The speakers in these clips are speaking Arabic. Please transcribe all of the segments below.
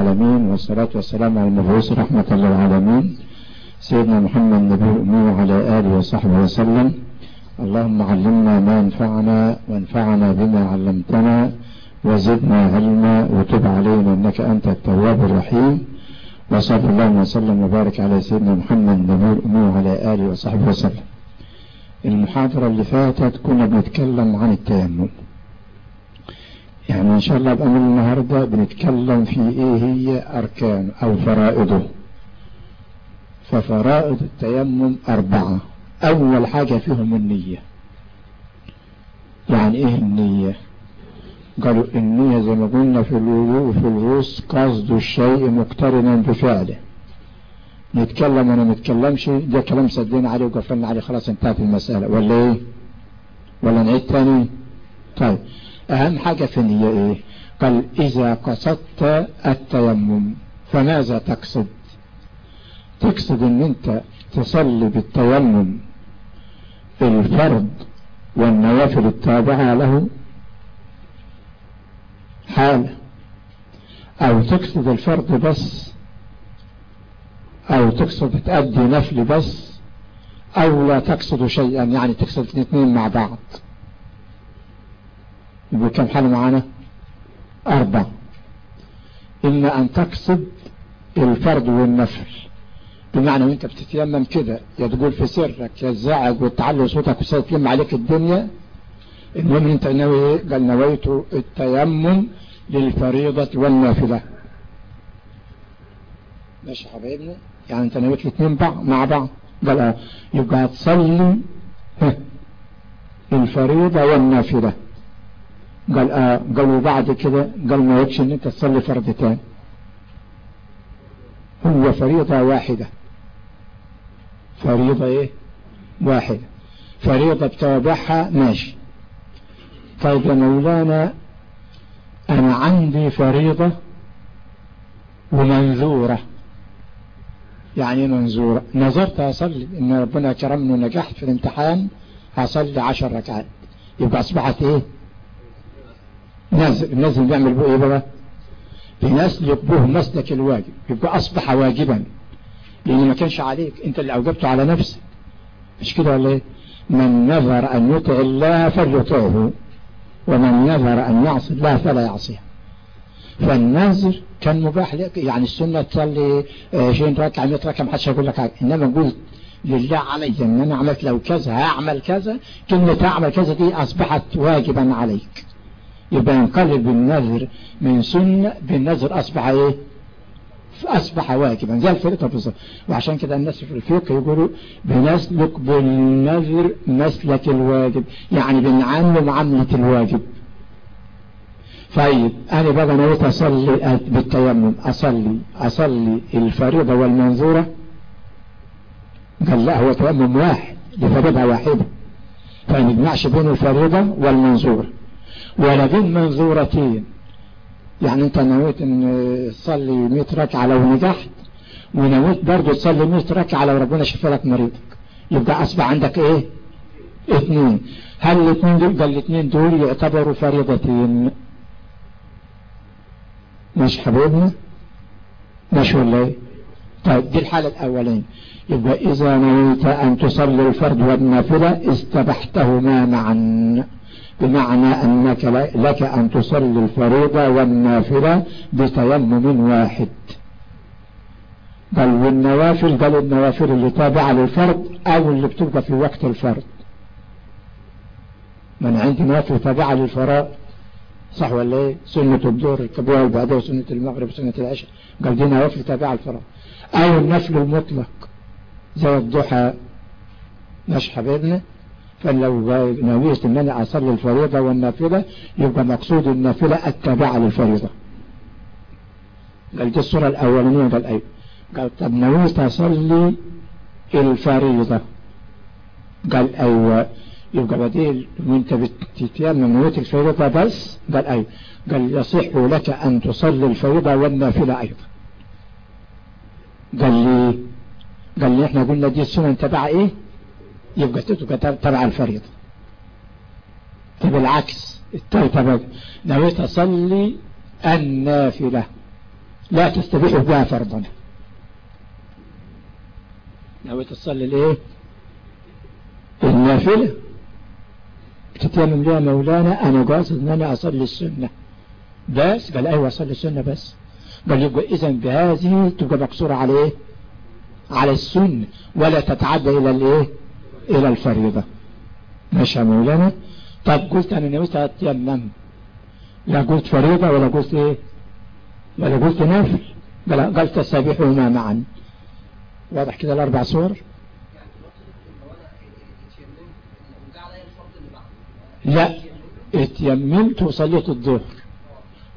العالمين والصلاة والسلام على المبعوث رحمة للعالمين. سيدنا محمد نبي الأمي وعلى آله وصحبه وسلم. اللهم علمنا ما ينفعنا وانفعنا بما علمتنا وزدنا علما وتب علينا إنك أنت التواب الرحيم. وصلى الله وسلم وبارك على سيدنا محمد نبي الأمي وعلى آله وصحبه وسلم. المحاضرة اللي فاتت كنا بنتكلم عن التيمم. يعني إن شاء الله بأمر النهاردة بنتكلم في إيه هي أركان أو فرائضه. ففرائض التيمم أربعة. أول حاجة فيهم النية. يعني إيه النية؟ قالوا النية زي ما قلنا في الوضوء في الغوص قصد الشيء مقترنا بفعله. نتكلم وأنا نتكلمش ده كلام سدينا عليه وقفلنا عليه خلاص انتهت المسألة. ولا إيه؟ ولا نعيد تاني؟ طيب. أهم حاجة في النية إيه؟ قال إذا قصدت التيمم فماذا تقصد؟ تقصد إن أنت تصلي بالتيمم الفرض والنوافل التابعة له؟ حالة أو تقصد الفرض بس؟ أو تقصد تأدي نفل بس؟ أو لا تقصد شيئا؟ يعني تقصد الاثنين مع بعض. يبقى كم حالة معانا؟ أربع اما أن تقصد الفرض والنفل بمعنى وأنت بتتيمم كده يا تقول في سرك يا تزعج وتعلي صوتك وتلم عليك الدنيا المهم أنت ناوي قال نويت التيمم للفريضة والنافلة. ماشي يا حبايبنا؟ يعني أنت نويت الاثنين مع بعض. قال آه يبقى تصلي الفريضة والنافلة. قال آه قالوا بعد كده قال ما يكش ان انت تصلي فرضتين هو فريضة واحدة. فريضة إيه؟ واحدة. فريضة بتوابعها ماشي. طيب يا مولانا أنا عندي فريضة ومنذورة. يعني منذورة؟ نظرت أصلي. إن ربنا كرمني ونجحت في الامتحان هصلي عشر ركعات. يبقى أصبحت إيه؟ النازل بيعمل بيه إيه بقى بنسلك به مسلك الواجب يبقى أصبح واجبا. لأن ما كانش عليك أنت اللي أوجبته على نفسك. مش كده ولا إيه؟ من نذر أن يطع الله فليطعه ومن نذر أن يعصي الله فلا يعصيه. فالنذر كان مباح لك يعني السنة تصلي 20 ركعة 100 ركعة ما حدش هيقول لك حاجة. إنما قلت لله علي إن أنا عملت لو كذا هعمل كذا. كلمة هعمل كذا دي أصبحت واجبا عليك. يبقى ينقلب النذر من سنة بالنذر أصبح إيه؟ أصبح واجبا. زي الفريضة بالظبط وعشان كده الناس في الفقه يقولوا بنسلك بالنذر مسلك الواجب. يعني بنعمل معاملة الواجب. طيب أنا بقى نويت اصلي بالتيمم؟ أصلي أصلي الفريضة والمنظورة؟ قال لا هو تيمم واحد لفريضة واحدة. فما نجمعش بين الفريضة والمنظورة. ولا بين منظورتين. يعني انت نويت ان تصلي 100 ركعة لو نجحت ونويت برضه تصلي 100 ركعة لو ربنا شفى لك مريضك. يبقى أصبح عندك إيه؟ اثنين. هل الاثنين دول قال الاثنين دول يعتبروا فريضتين؟ مش حبيبنا؟ مش ولا إيه؟ طيب دي الحالة الأولين. يبقى إذا نويت أن تصلي الفرض والنافلة استبحتهما معا. بمعنى أنك لك أن تصلي الفريضة والنافلة بتيمم واحد. بل والنوافل بل النوافل اللي تابعة للفرض أو اللي بتبقى في وقت الفرض. من عندي نوافل تابعة للفرائض صح ولا إيه؟ سنة الظهر الكبوة وبعدها وسنة المغرب وسنة العشاء. قال دي نوافل تابعة للفرائض أو النفل المطلق زي الضحى. مش حبيبنا؟ فلو نويت إن أنا أصلي الفريضة والنافلة يبقى مقصود النافلة التابعة للفريضة. قال دي الصورة الاولانية قال أيوه قال طب نويت اصلي الفريضة. قال أيوه. يبقى بديل وانت بتتيمم نويت الفريضة بس قال أيوه. قال يصح لك أن تصلي الفريضة والنافلة أيضا. قال لي قال لي إحنا قلنا دي السنة تبع إيه؟ يبقى تبقى تبع الفريضة. طب العكس التالتة نويت أصلي النافلة لا تستبيح بها فرضا. ناوي تصلي الإيه؟ النافلة. بتتيمم ليها مولانا أنا قاصد إن أنا أصلي السنة. بس؟ قال أيوه أصلي السنة بس. قال يبقى اذا بهذه تبقى مقصورة على إيه؟ على السنة. ولا تتعدى إلى الإيه؟ إلى الفريضة. ماشي يا مولانا؟ طب قلت أنا نويت اتيمم لا قلت فريضة ولا قلت إيه؟ ولا قلت نافل قال قال تسابيحهما معا. واضح كده الأربع صور؟ لا. اتيممت وصليت الظهر.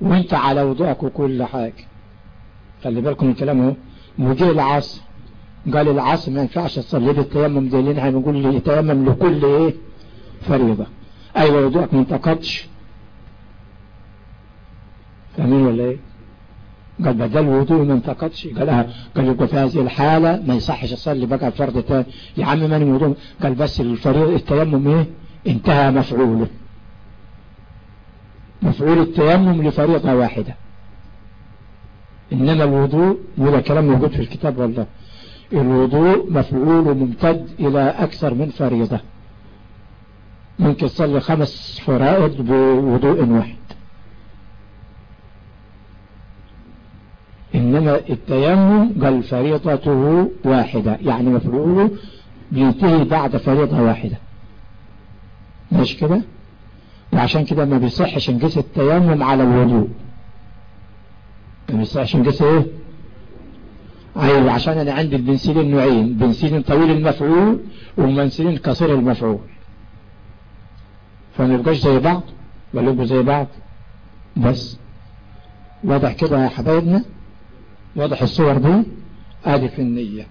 وانت على وضوءك وكل حاجة. خلي بالكم من كلامه. وجه العصر. قال العصر ما ينفعش تصلي بالتيمم دي لأن هنقول لي تيمم لكل إيه؟ فريضة. أيوه وضوءك ما انتقضش فاهمين ولا إيه؟ قال بدل الوضوء ما انتقضش قال آه قال يبقى في هذه الحالة ما يصحش اصلي بقى فرض تاني يا عم ماني وضوء قال بس الفريضة التيمم إيه؟ انتهى مفعوله. مفعول التيمم لفريضة واحدة. إنما الوضوء وده كلام موجود في الكتاب والله. الوضوء مفعول ممتد إلى أكثر من فريضة. ممكن تصلي خمس فرائض بوضوء واحد. إنما التيمم قال فريضته واحدة يعني مفعوله بينتهي بعد فريضة واحدة. مش كده؟ وعشان كده ما بيصحش نقيس التيمم على الوضوء. ما بيصحش نقيس إيه؟ أيوه. عشان أنا عندي البنسلين نوعين بنسلين طويل المفعول وبنسلين قصير المفعول. فما زي بعض ولا يبقوا زي بعض. بس واضح كده يا حبايبنا؟ واضح الصور دي؟ ادي في النية.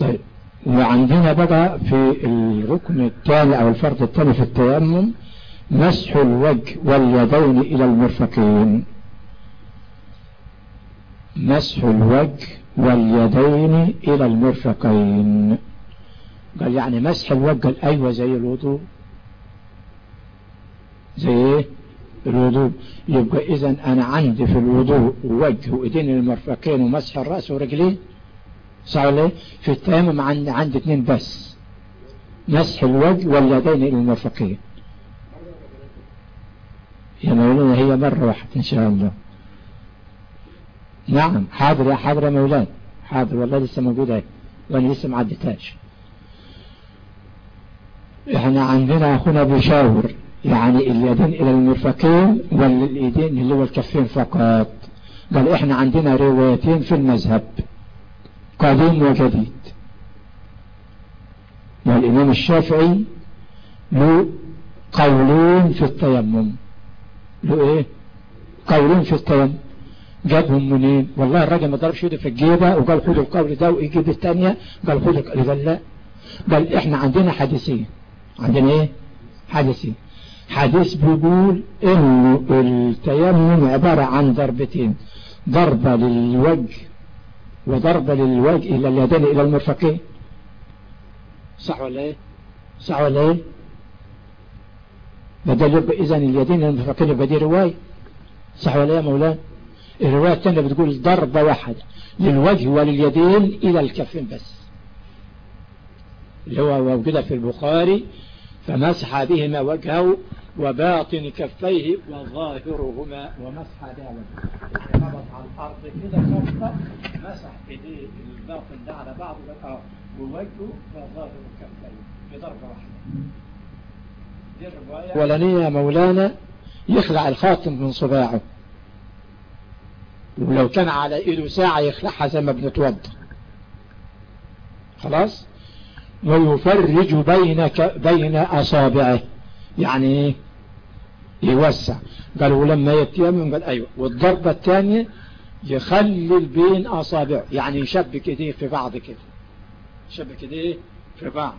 طيب وعندنا بقى في الركن الثاني أو الفرض الثاني في التيمم مسح الوجه واليدين إلى المرفقين. مسح الوجه واليدين إلى المرفقين. قال يعني مسح الوجه قال أيوه زي الوضوء. زي إيه؟ الوضوء. يبقى إذا أنا عندي في الوضوء وجه وإيدين المرفقين ومسح الرأس ورجلين صح ولا في التيمم عندي عندي اثنين بس. مسح الوجه واليدين إلى المرفقين. يا مولانا هي مرة واحدة إن شاء الله. نعم حاضر يا حاضر يا مولانا حاضر والله لسه موجودة وأنا لسه ما إحنا عندنا أخونا بيشاور يعني اليدين إلى المرفقين ولا الايدين اللي هو الكفين فقط. قال إحنا عندنا روايتين في المذهب قديم وجديد. والإمام الشافعي له قولين في التيمم. له إيه؟ قولين في التيمم. جابهم منين؟ والله الراجل ما ضربش يده في الجيبة وقال خدوا القول ده ويجيب الثانية قال خدوا قال لا. قال إحنا عندنا حديثين عندنا إيه؟ حديثين حديث بيقول إنه التيمم عبارة عن ضربتين. ضربة للوجه وضربة للوجه إلى اليدين إلى المرفقين. صح ولا إيه؟ صح ولا إيه؟ بدل يبقى إذن اليدين إلى المرفقين يبقى دي رواية. صح ولا إيه يا مولانا؟ الرواية الثانية بتقول ضربة واحدة للوجه ولليدين إلى الكفين بس. اللي هو موجودة في البخاري فمسح بهما وجهه وباطن كفيه وظاهرهما ومسح بها وجهه ربط على الأرض كده خفة مسح ايديه الباطن ده على بعض ووجهه وظاهر كفيه بضربة واحدة دي الرواية. ولنية مولانا يخلع الخاتم من صباعه. ولو كان على إيده ساعة يخلعها زي ما بنتوضى خلاص؟ ويفرج بينك بين أصابعه. يعني إيه؟ يوسع. قالوا لما يتيمم قال أيوه. والضربة الثانية يخلل بين أصابعه. يعني يشبك إيديه في بعض كده. يشبك إيديه في بعض.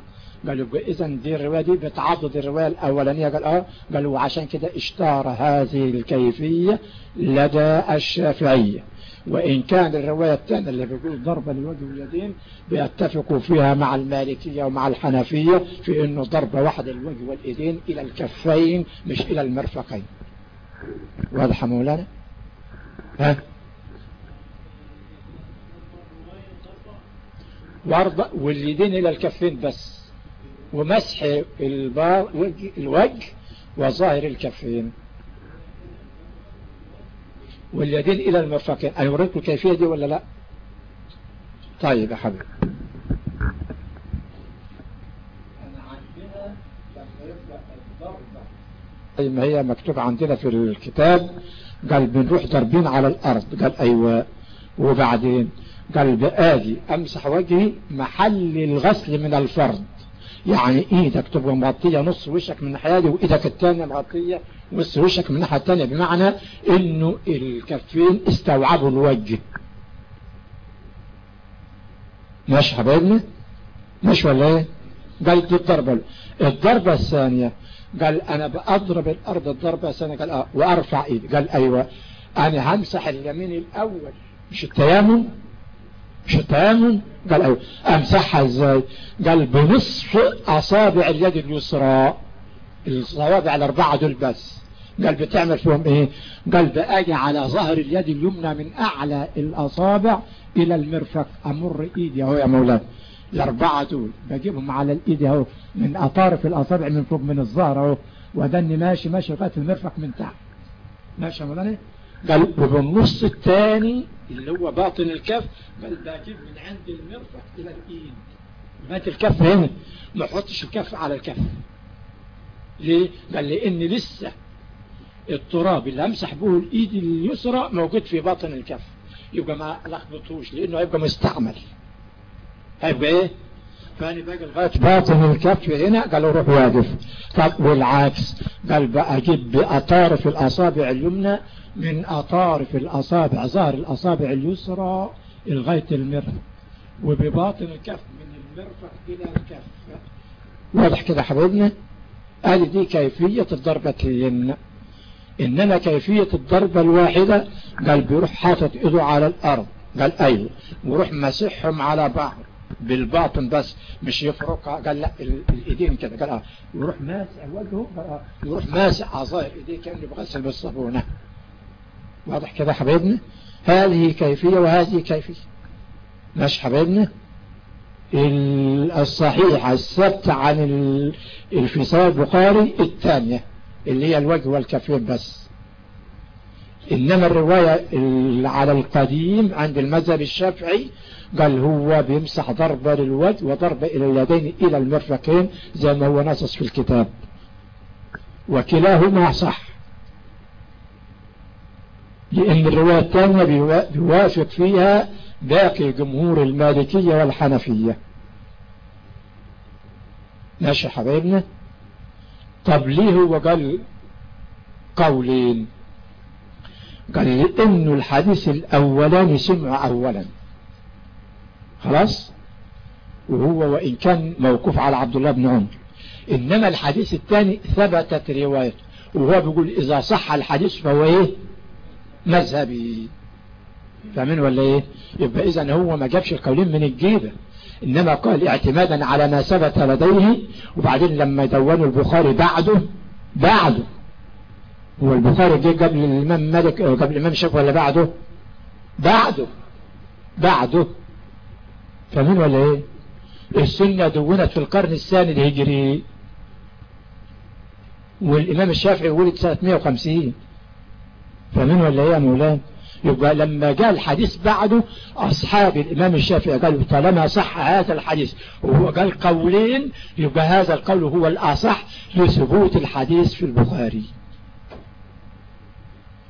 قالوا اذا دي الرواية دي بتعضد الرواية الأولانية. قال آه قالوا عشان كده اشتهر هذه الكيفية لدى الشافعية وإن كان الرواية الثانية اللي بيقول ضربة للوجه واليدين بيتفقوا فيها مع المالكية ومع الحنفية في أنه ضربة واحدة للوجه واليدين إلى الكفين مش إلى المرفقين. واضح مولانا؟ ها؟ وارض واليدين إلى الكفين بس. ومسح الوجه وظاهر الكفين. واليدين إلى المرفقين. أنا وريتكم الكيفية دي ولا لا؟ طيب يا حبيبي. زي ما هي مكتوب عندنا في الكتاب قال بنروح ضربين على الأرض. قال أيوه. وبعدين؟ قال بآجي أمسح وجهي محل الغسل من الفرد يعني إيدك تبقى مغطية نص وشك من ناحية دي وايدك التانية مغطية نص وشك من الناحية التانية بمعنى انه الكفين استوعبوا الوجه. ماشي حبايبنا؟ ماشي ولا إيه؟ قال دي الضربة الضربة الثانية قال أنا بأضرب الأرض الضربة الثانية قال آه وأرفع إيدي. قال أيوه أنا همسح اليمين الأول مش التيامن التيامن قال أيوه امسحها إزاي؟ قال بنصف أصابع اليد اليسرى. الصوابع الأربعة دول بس. قال بتعمل فيهم إيه؟ قال بآجي على ظهر اليد اليمنى من أعلى الأصابع إلى المرفق. أمر إيدي أهو يا مولانا الأربعة دول. بجيبهم على الإيد أهو. من أطارف الأصابع من فوق من الظهر أهو. ودني ماشي ماشي لغاية المرفق من تحت. ماشي يا مولانا قال وبالنص الثاني اللي هو باطن الكف قال بجيب من عند المرفق إلى الإيد. لغايه الكف هنا. ما احطش الكف على الكف. ليه؟ قال لأن لسه التراب اللي أمسح به الإيد اليسرى موجود في باطن الكف. يبقى ما لخبطوش لأنه هيبقى مستعمل. هيبقى إيه؟ فاني باقي لغاية باطن الكف هنا. قالوا روح واقف. طب والعكس. قال بقى أجيب باطارف الأصابع اليمنى. من اطارف الأصابع ظهر الأصابع اليسرى لغاية المرفق وبباطن الكف من المرفق إلى الكف. واضح كده حبيبنا؟ قال دي كيفية الضربتين إنما كيفية الضربة الواحدة؟ قال بيروح حاطط إيده على الأرض. قال أيوه. وروح مسحهم على بعض. بالباطن بس مش يفرقها قال لا الإيدين كده. قال آه. يروح ماسح وجهه. آه. يروح ماسح عصاير إيديه كأنه بغسل بالصابونة. واضح كده حبيبنا هذه كيفية وهذه كيفية. ماشي حبيبنا الصحيح الثبت عن الفصال البخاري الثانية اللي هي الوجه والكفين بس. إنما الرواية على القديم عند المذهب الشافعي قال هو بيمسح ضربة للوجه وضربة إلى اليدين إلى المرفقين زي ما هو نصص في الكتاب. وكلاهما صح. لأن الرواية الثانية بيوافق فيها باقي جمهور المالكية والحنفية. ماشي حبايبنا؟ طب ليه هو قال قولين؟ قال لأنه الحديث الأولاني سمع أولا. خلاص؟ وهو وإن كان موقوف على عبد الله بن عمر. إنما الحديث الثاني ثبتت روايته. وهو بيقول إذا صح الحديث فهو إيه؟ مذهبي. فاهمين ولا إيه؟ يبقى إذا هو ما جابش القولين من الجيبة. إنما قال اعتمادا على ما ثبت لديه وبعدين لما دونوا البخاري بعده بعده. هو البخاري جه قبل الإمام مالك قبل الإمام الشافعي ولا بعده؟ بعده. بعده. فاهمين ولا إيه؟ السنة دونت في القرن الثاني الهجري. والإمام الشافعي ولد سنة 150 فاهمين ولا يا مولانا يبقى لما جاء الحديث بعده أصحاب الإمام الشافعي قالوا طالما صح هذا الحديث وهو قال قولين يبقى هذا القول هو الأصح لثبوت الحديث في البخاري.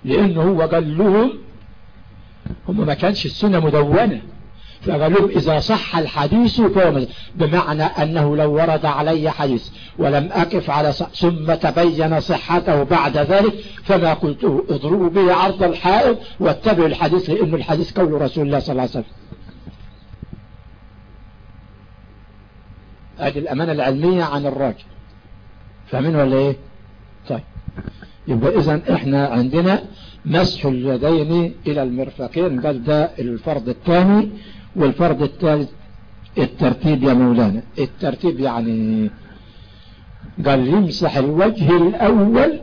لأنه هو قال لهم هم ما كانش السنة مدونة. لهم إذا صح الحديث فهو بمعنى أنه لو ورد علي حديث ولم أقف على صح ثم تبين صحته بعد ذلك فما قلت اضربوا به عرض الحائط واتبعوا الحديث لأن الحديث قول رسول الله صلى الله عليه وسلم. هذه الأمانة العلمية عن الراجل. فاهمين ولا إيه؟ طيب. يبقى إذا إحنا عندنا مسح اليدين إلى المرفقين قال ده الفرض الثاني والفرض الثالث الترتيب يا مولانا. الترتيب يعني قال يمسح الوجه الأول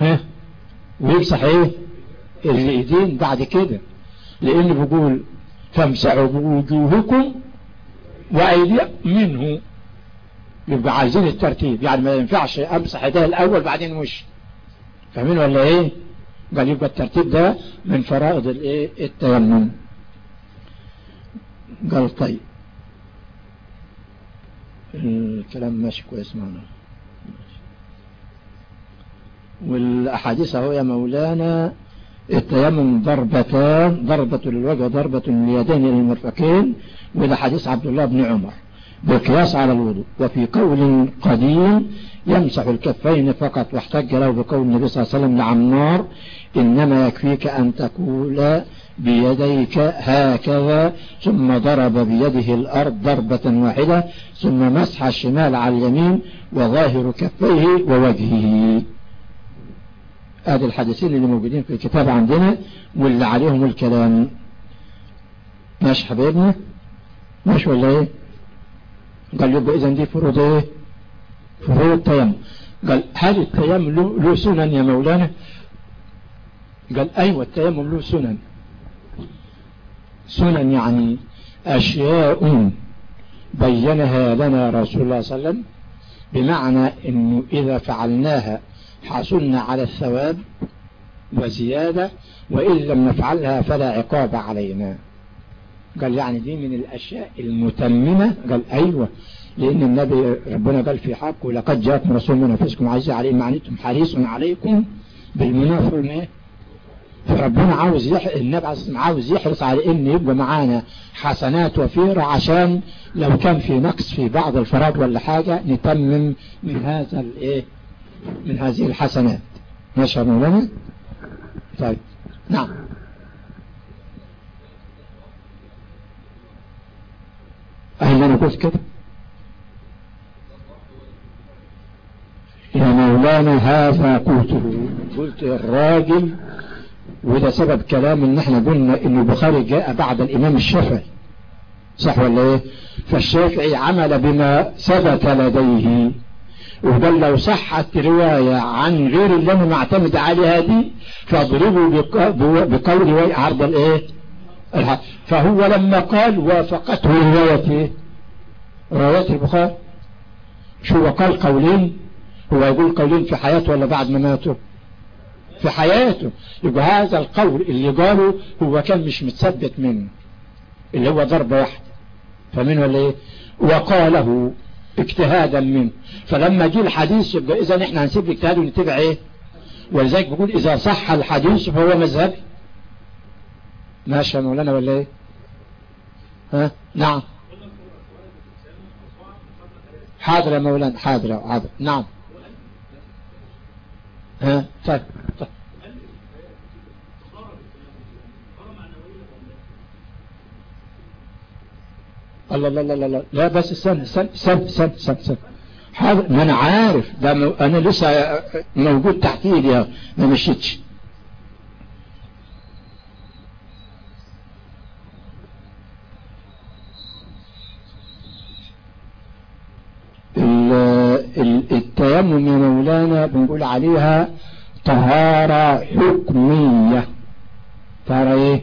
ها؟ ويمسح إيه؟ الايدين بعد كده لأن بيقول فامسحوا بوجوهكم وايديكم منه. يبقى عايزين الترتيب. يعني ما ينفعش أمسح ايديا الأول بعدين وش. فاهمين ولا إيه؟ قال يبقى الترتيب ده من فرائض الإيه؟ التيمم. قال طيب. الكلام ماشي كويس معنا. والأحاديث أهو يا مولانا التيمم ضربتان ضربة للوجه ضربة لليدين للمرفقين وده عبد الله بن عمر. بالقياس على الوضوء. وفي قول قديم يمسح الكفين فقط واحتج له بقول النبي صلى الله عليه وسلم لعمار إنما يكفيك أن تقول بيديك هكذا ثم ضرب بيده الأرض ضربة واحدة ثم مسح الشمال على اليمين وظاهر كفيه ووجهه. هذه الحديثين اللي موجودين في الكتاب عندنا واللي عليهم الكلام. ماشي حبيبنا؟ ماشي ولا إيه؟ قال يبقى اذا دي فروض إيه؟ فروض التيمم قال هل التيمم له, سنن يا مولانا. قال أيوه التيمم له سنن. سنن يعني أشياء بينها لنا رسول الله صلى الله عليه وسلم بمعنى إنه إذا فعلناها حصلنا على الثواب وزيادة وإن لم نفعلها فلا عقاب علينا. قال يعني دي من الأشياء المتممة. قال أيوة لأن النبي ربنا قال في حقه لقد جاءكم رسول من أنفسكم عزيز عليه معنيتم حريص عليكم بالمنافر فربنا عاوز يح... النبي عاوز يحرص على إن يبقى معانا حسنات وفيرة عشان لو كان في نقص في بعض الفراد ولا حاجة نتمم من هذا الايه من هذه الحسنات. ماشي مولانا؟ طيب. نعم. أهل أنا قلت كده؟ يا مولانا هذا قوته قلت الراجل وده سبب كلام إن إحنا قلنا ان البخاري جاء بعد الإمام الشافعي. صح ولا إيه؟ فالشافعي عمل بما ثبت لديه. وقال لو صحت رواية عن غير اللي أنا معتمد عليها دي فاضربوا بقول عرض الإيه؟ فهو لما قال وافقته رواية إيه؟ رواية البخاري. شو قال قولين. هو يقول قولين في حياته ولا بعد ما ماته في حياته. يبقى هذا القول اللي قاله هو كان مش متثبت منه. اللي هو ضربة واحدة فمن ولا إيه؟ وقاله اجتهادا منه. فلما جه الحديث يبقى اذا إحنا هنسيب الاجتهاد ونتبع إيه؟ ولذلك بقول إذا صح الحديث فهو مذهبي ماشي يا مولانا ولا إيه؟ ها؟ نعم. حاضر يا مولانا حاضر حاضر. نعم. ها؟ طيب طيب. الله الله الله الله. لا بس استنى استنى استنى استنى استنى حاضر. ما أنا عارف. ده. أنا لسه موجود تحت ايدي ما مشيتش. التيمم يا مولانا بنقول عليها طهارة حكمية. طهارة إيه؟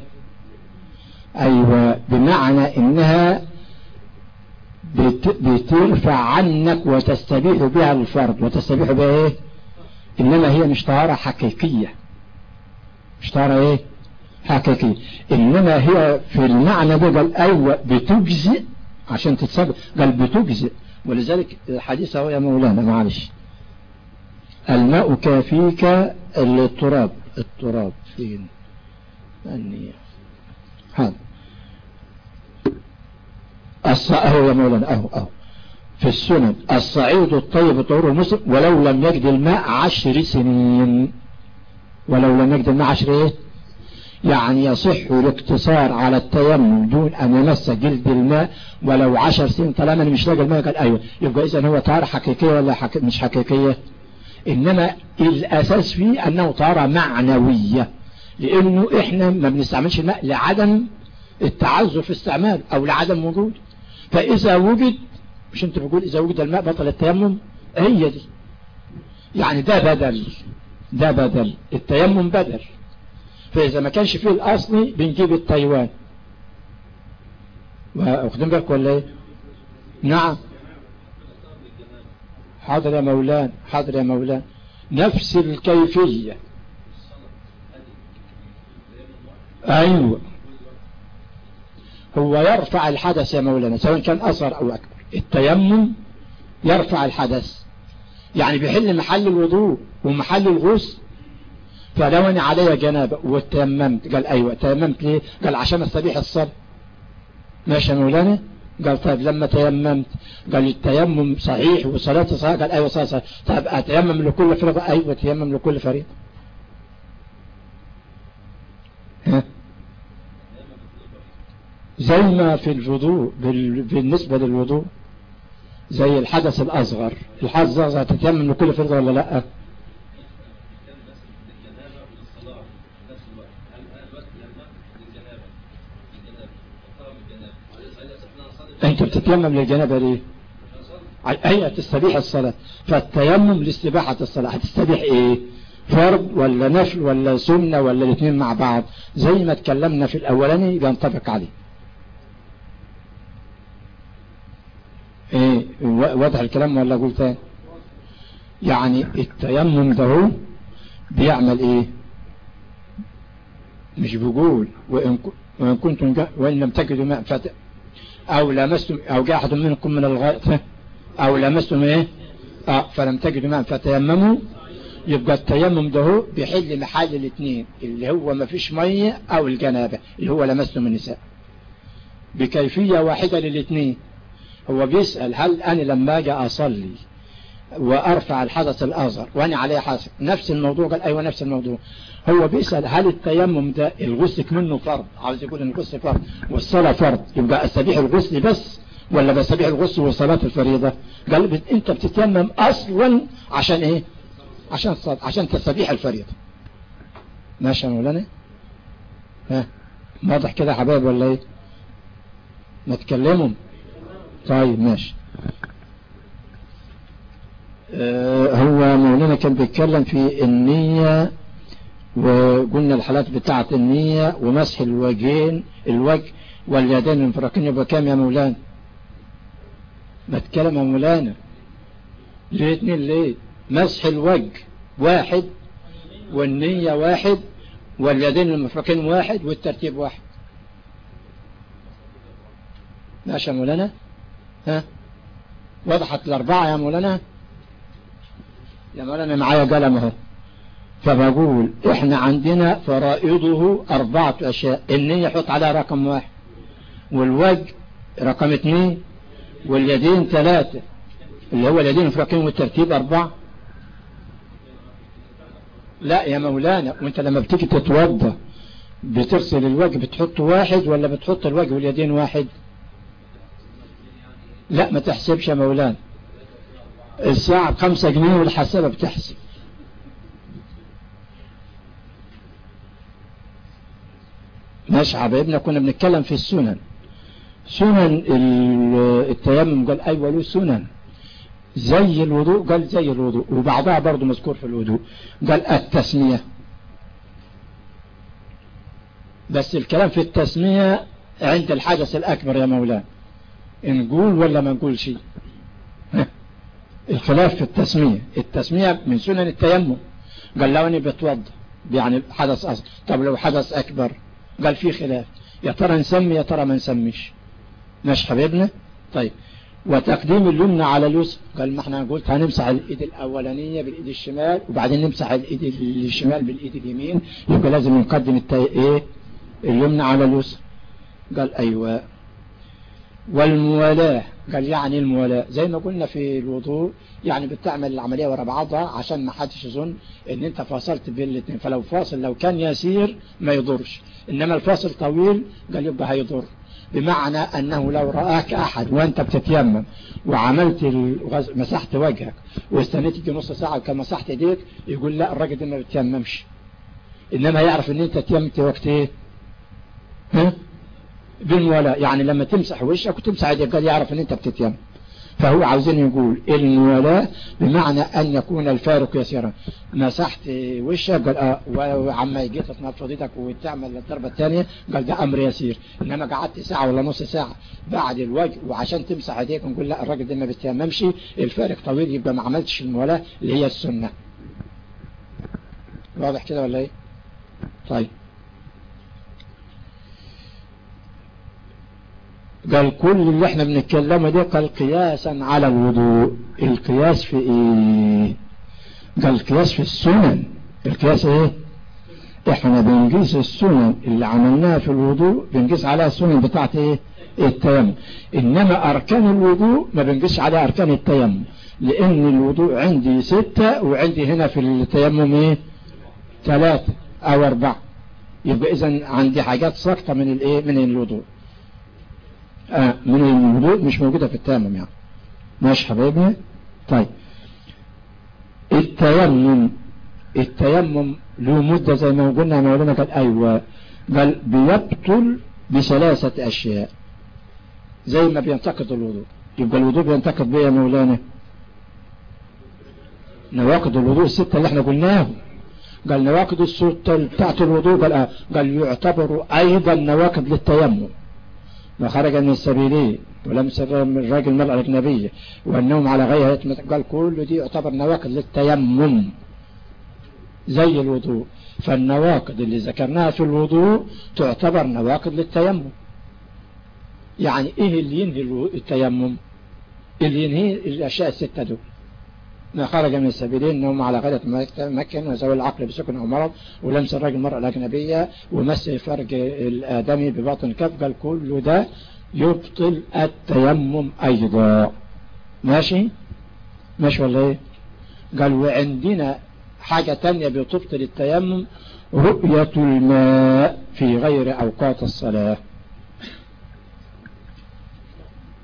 أيوه بمعنى إنها بترفع عنك وتستبيح بها الفرد. وتستبيح بها إيه؟ إنما هي مش طهارة حقيقية. مش طهارة إيه؟ حقيقية. إنما هي في المعنى ده قال أيوه بتجزئ عشان تتصدق قال بتجزئ. ولذلك الحديث هو يا مولانا معلش. الماء كافيك التراب التراب فين؟ النية هذا. أهو يا مولانا أهو أهو. في السنن الصعيد الطيب طهور المسلم ولو لم يجد الماء عشر سنين. ولو لم يجد الماء عشر إيه؟ يعني يصح الاقتصار على التيمم دون أن يمس جلد الماء ولو عشر سنين طالما مش لاقي الماء قال أيوه. يبقى اذا هو طهارة حقيقية ولا حقيقية مش حقيقية؟ إنما الأساس فيه أنه طهارة معنوية. لأنه إحنا ما بنستعملش الماء لعدم التعذر في استعمال أو لعدم وجود. فإذا وجد مش أنت بقول إذا وجد الماء بطل التيمم؟ هي دي. يعني ده بدل ده بدل. التيمم بدل. فإذا ما كانش فيه الأصلي بنجيب التايوان واخدين بالك ولا إيه؟ نعم. حاضر يا مولان حاضر يا مولان نفس الكيفية. أيوه. هو يرفع الحدث يا مولانا سواء كان أصغر أو أكبر. التيمم يرفع الحدث. يعني بيحل محل الوضوء ومحل الغسل. فلو أنا جنابة وتيممت. قال أيوه تيممت ليه؟ قال عشان استبيح الصلاه يا مولانا قال طيب لما تيممت. قال التيمم صحيح وصلاة صحيح قال أيوه صلاة صحيح طيب أتيمم لكل فريضة أيوه تيمم لكل فريضة ها؟ زي ما في الوضوء بالنسبة للوضوء زي الحدث الأصغر. الحدث الأصغر تتيمم لكل فرض ولا لأ؟ أنت بتتيمم للجنابة ليه؟ اي تستبيح الصلاة؟ فالتيمم لاستباحة الصلاة. هتستبيح إيه؟ فرض ولا نفل ولا سنة ولا الاثنين مع بعض؟ زي ما اتكلمنا في الأولاني بينطبق عليه. إيه؟ واضح الكلام ولا أقول تاني؟ يعني التيمم ده هو بيعمل إيه؟ مش بيقول وإن, وإن كنتم وإن لم تجدوا ماء أو لمستم أو جاء أحد منكم من الغائط. أو لمستم إيه؟ آه فلم تجدوا ماء فتيمموا. يبقى التيمم ده هو بيحل محل الاثنين اللي هو ما فيش مية أو الجنابة اللي هو لمستم النساء. بكيفية واحدة للاثنين. هو بيسأل هل أنا لما أجي أصلي وأرفع الحدث الأصغر وأنا عليه حدث نفس الموضوع قال أيوة نفس الموضوع. هو بيسأل هل التيمم ده الغسل منه فرض؟ عاوز يقول إن الغسل فرض. والصلاة فرض. يبقى أستبيح الغسل بس ولا بستبيح الغسل والصلاة الفريضة؟ قال أنت بتتيمم أصلا عشان إيه؟ عشان الصلاة عشان تستبيح الفريضة. ماشي يا مولانا؟ ها؟ واضح كده يا حبايب ولا إيه؟ نتكلمهم طيب ماشي. هو مولانا كان بيتكلم في النية وقلنا الحالات بتاعة النية ومسح الوجهين الوجه واليدين المفرقين. يبقى كام يا مولانا؟ بتكلم يا مولانا. ليه اتنين؟ ليه؟ مسح الوجه واحد والنية واحد واليدين المفرقين واحد والترتيب واحد. ماشي يا مولانا؟ ها؟ وضحت الأربعة يا مولانا؟ يا مولانا معايا قلم أهو. فبقول إحنا عندنا فرائضه أربعة أشياء. النية حط عليها رقم واحد. والوجه رقم اثنين. واليدين ثلاثة. اللي هو اليدين المفرقين والترتيب أربعة. لا يا مولانا وأنت لما بتيجي تتوضى بتغسل الوجه بتحط واحد ولا بتحط الوجه واليدين واحد؟ لا ما تحسبش يا مولانا. الساعة بخمسة جنيه والحسابة بتحسب. ماشي حبايبنا كنا بنتكلم في السنن. سنن التيمم قال أيوه له سنن. زي الوضوء قال زي الوضوء. وبعضها برضه مذكور في الوضوء. قال التسمية. بس الكلام في التسمية عند الحدث الأكبر يا مولانا. نقول ولا ما نقول شيء؟ الخلاف في التسمية. التسمية من سنن التيمم. قال لو أني بتوضى يعني حدث أصغر طب لو حدث أكبر قال في خلاف. يا ترى نسمي يا ترى ما نسميش. ماشي حبيبنا؟ طيب. وتقديم اليمنى على اليسر قال ما إحنا قلت هنمسح الإيد الأولانية بالإيد الشمال وبعدين نمسح الإيد الشمال بالإيد اليمين. يبقى لازم نقدم التي... إيه؟ اليمنى على اليسر قال أيوه. والموالاه قال يعني الموالاه. زي ما قلنا في الوضوء يعني بتعمل العملية ورا بعضها عشان ما حدش يظن إن أنت فاصلت بين الاثنين فلو فاصل لو كان يسير ما يضرش. إنما الفاصل طويل قال يبقى هيضر. بمعنى أنه لو رآك أحد وأنت بتتيمم وعملت الغز... مسحت وجهك واستنيت تجي نص ساعة وكان مسحت إيديك يقول لا الراجل ده ما بتيممش إنما يعرف أن أنت تيممت وقت إيه؟ ها؟ بالولاء يعني لما تمسح وشك وتمسح ايديك قال يعرف أن أنت بتتيمم فهو عاوزين يقول المولاة بمعنى أن يكون الفارق يسيرا. مسحت وشك قال آه وعما جيت تنفض إيدك وتعمل الضربة الثانية قال ده أمر يسير. إنما قعدت ساعة ولا نص ساعة بعد الوجه وعشان تمسح ايديك نقول لا الراجل ده ما بيتيممش الفارق طويل يبقى ما عملتش المولاة اللي هي السنة. واضح كده ولا إيه؟ طيب. قال كل اللي إحنا بنتكلمه ده قال قياسا على الوضوء. القياس في إيه؟ قال القياس في السنن. القياس إيه؟ إحنا بنقيس السنن. اللي عملناها في الوضوء بنقيس عليها السنن بتاعت إيه؟ التيمم. إنما أركان الوضوء ما بنقيسش عليها أركان التيمم. لأن الوضوء عندي ستة وعندي هنا في التيمم إيه؟ ثلاثة أو أربعة. يبقى اذا عندي حاجات ساقطة من الإيه؟ من الوضوء. آه من الوضوء مش موجودة في التيمم يعني. ماشي حبايبنا طيب. التيمم التيمم له مدة زي ما قلنا مولانا قال أيوه. قال بيبطل بثلاثة أشياء. زي ما بينتقد الوضوء. يبقى الوضوء بينتقد بيه يا مولانا؟ نواقض الوضوء الستة اللي إحنا قلناهم. قال نواقض الستة بتاعت الوضوء قال آه قال يعتبر أيضا نواقض للتيمم. ما خرج من السبيلية ولمس الراجل المرأة الأجنبية والنوم على غيرها قال كل دي يعتبر نواقض للتيمم زي الوضوء. فالنواقض اللي ذكرناها في الوضوء تعتبر نواقض للتيمم. يعني إيه اللي ينهي التيمم؟ اللي ينهي الأشياء الستة دول. ما خرج من السبيلين إنهم على غاية مكن وزوي العقل بسكن أو مرض ولمس الراجل المرأة الاجنبية ومس فرج بباطن الكف قال كل ده يبطل التيمم أيضا. ماشي؟ ماشي ولا إيه قال وعندنا حاجة تانية بتبطل التيمم رؤية الماء في غير أوقات الصلاة.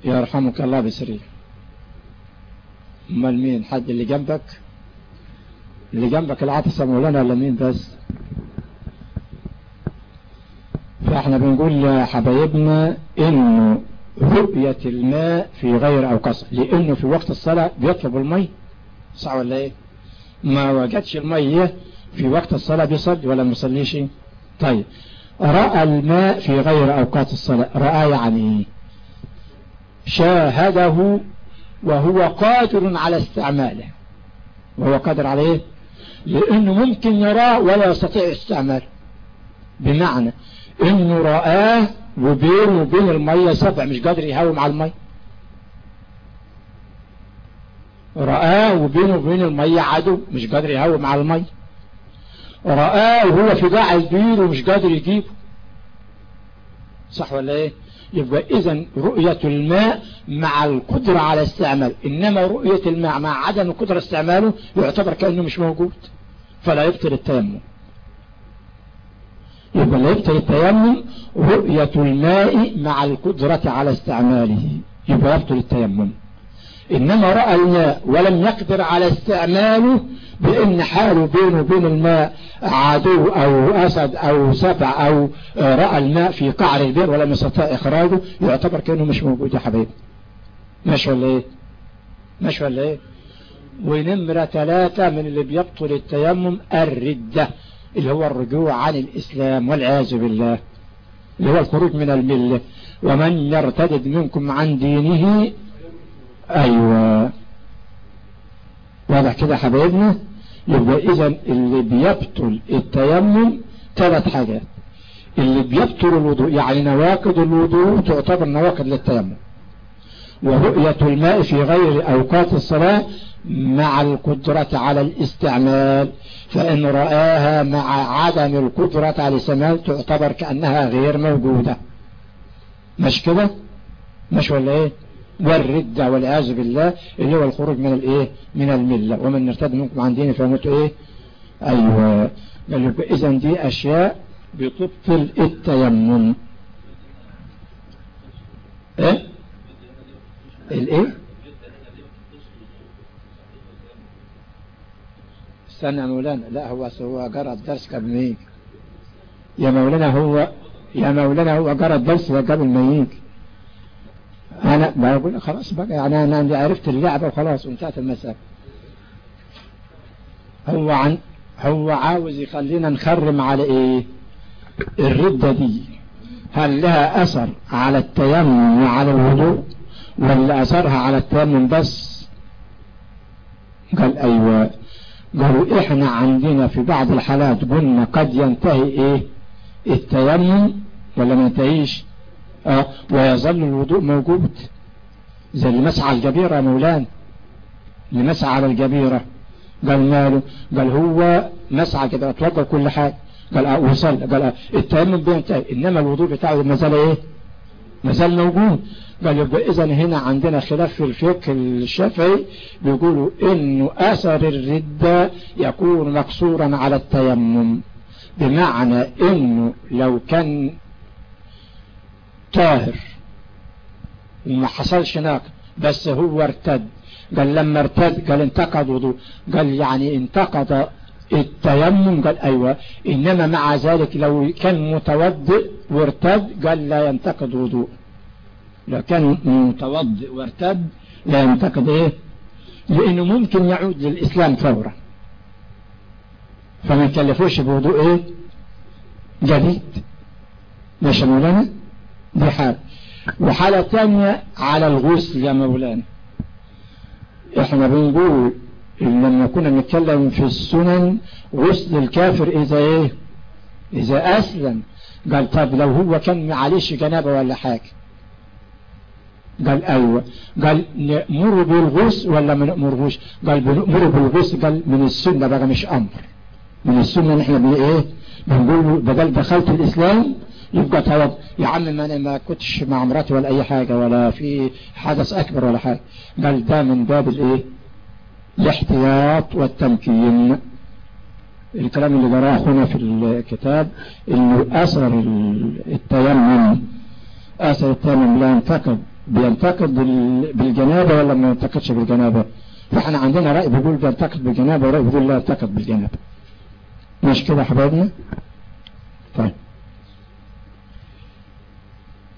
يرحمك الله بسريه أمال مين؟ حد اللي جنبك؟ اللي جنبك العطسة مولانا ولا مين بس؟ فإحنا بنقول يا حبايبنا إنه رؤية الماء في غير اوقات لأنه في وقت الصلاة بيطلب المي. صح ولا إيه؟ ما وجدش المية في وقت الصلاة بيصلي ولا مصليش طيب رأى الماء في غير أوقات الصلاة. رأى يعني شاهده وهو قادر على استعماله. وهو قادر عليه لأنه ممكن يراه ولا يستطيع استعماله بمعنى إنه رآه وبينه وبين المية سبع مش قادر يهاوم على المية. رآه وبينه وبين المية عدو مش قادر يهاوم على المية. رآه وهو في قاع البير ومش قادر يجيبه. صح ولا إيه؟ يبقى اذا رؤية الماء مع القدرة على استعمال إنما رؤية الماء مع عدم القدرة استعماله يعتبر كأنه مش موجود فلا يبطل التيمم. يبقى لا يبطل التيمم رؤية الماء مع القدرة على استعماله يبقى يبطل التيمم. إنما رأى الماء ولم يقدر على استعماله بأن حاله بينه وبين الماء عدو أو أسد أو سبع أو رأى الماء في قعر البئر ولم يستطيع إخراجه يعتبر كأنه مش موجود يا حبيبي. ماشي ولا إيه؟ ماشي ولا إيه؟ ونمرة ثلاثة من اللي بيبطل التيمم الردة اللي هو الرجوع عن الإسلام والعياذ بالله. اللي هو الخروج من الملة. ومن يرتدد منكم عن دينه أيوه. واضح كده حبايبنا يبقى إذا اللي بيبطل التيمم ثلاث حاجات. اللي بيبطل الوضوء يعني نواقض الوضوء تعتبر نواقض للتيمم. ورؤية الماء في غير أوقات الصلاة مع القدرة على الاستعمال. فإن رآها مع عدم القدرة على الاستعمال تعتبر كأنها غير موجودة. مش كده؟ مش ولا إيه؟ والردة والعياذ بالله اللي هو الخروج من الايه من الملة. ومن يرتد منكم عن دينه فيموت إيه؟ أيوه. إذا دي أشياء بتبطل التيمم. إيه؟ الايه استنى يا مولانا. لا هو هو جرى الدرس قبل ما يا مولانا هو يا مولانا هو جرى الدرس قبل ما يجي أنا بقول خلاص بقى. يعني أنا عرفت اللعبة وخلاص وانتهت المسألة. هو عن هو عاوز يخلينا نخرم على إيه؟ الردة دي. هل لها أثر على التيمم وعلى الوضوء ولا أثرها على التيمم بس؟ قال أيوه. قالوا إحنا عندنا في بعض الحالات قلنا قد ينتهي إيه؟ التيمم ولا ما ينتهيش؟ آه ويظل الوضوء موجود. زي اللي مسعى الجبيرة يا مولانا. اللي مسعى على الجبيرة. قال ماله؟ قال هو مسعى كده اتوضى كل حاجة. قال آه وصل. قال آه التيمم بينتهي إنما الوضوء بتاعه ما زال إيه؟ ما زال موجود. قال يبقى اذا هنا عندنا خلاف في الفقه الشافعي. بيقولوا إنه أثر الردة يكون مقصورا على التيمم. بمعنى إنه لو كان طاهر. وما حصلش ناقض بس هو ارتد. قال لما ارتد قال انتقد وضوء. قال يعني انتقد التيمم. قال أيوه. إنما مع ذلك لو كان متوضئ وارتد قال لا ينتقد وضوء. لو كان متوضئ وارتد لا ينتقد إيه؟ لأنه ممكن يعود للإسلام فورا. فما يكلفوش بوضوء إيه؟ جديد. ماشي مولانا؟ دي حالة وحالة تانية على الغسل يا مولانا. إحنا بنقول لما كنا نتكلم في السنن غسل الكافر إذا إيه؟ إذا أسلم. قال طب لو هو كان معلش جنابة ولا حاجة. قال أيوه. قال نأمر بالغسل ولا ما نأمرهوش؟ قال بنأمر بالغسل. قال من السنة بقى مش أمر. من السنة نحن بن إيه؟ بنقول بدل دخلت الإسلام يبقى توض. يا عم ما أنا ما كنتش مع مراتي ولا أي حاجة ولا في حدث أكبر ولا حاجة. قال ده من باب الإيه؟ الاحتياط والتمكين. الكلام اللي جراه هنا في الكتاب إنه أثر التيمم. أثر التيمم لا ينتقد. بينتقد بالجنابة ولا ما ينتقدش بالجنابة؟ فإحنا عندنا رأي بيقول بينتقد بالجنابة ورأي بيقول لا ينتقد بالجنابة. مش كده حبايبنا؟ طيب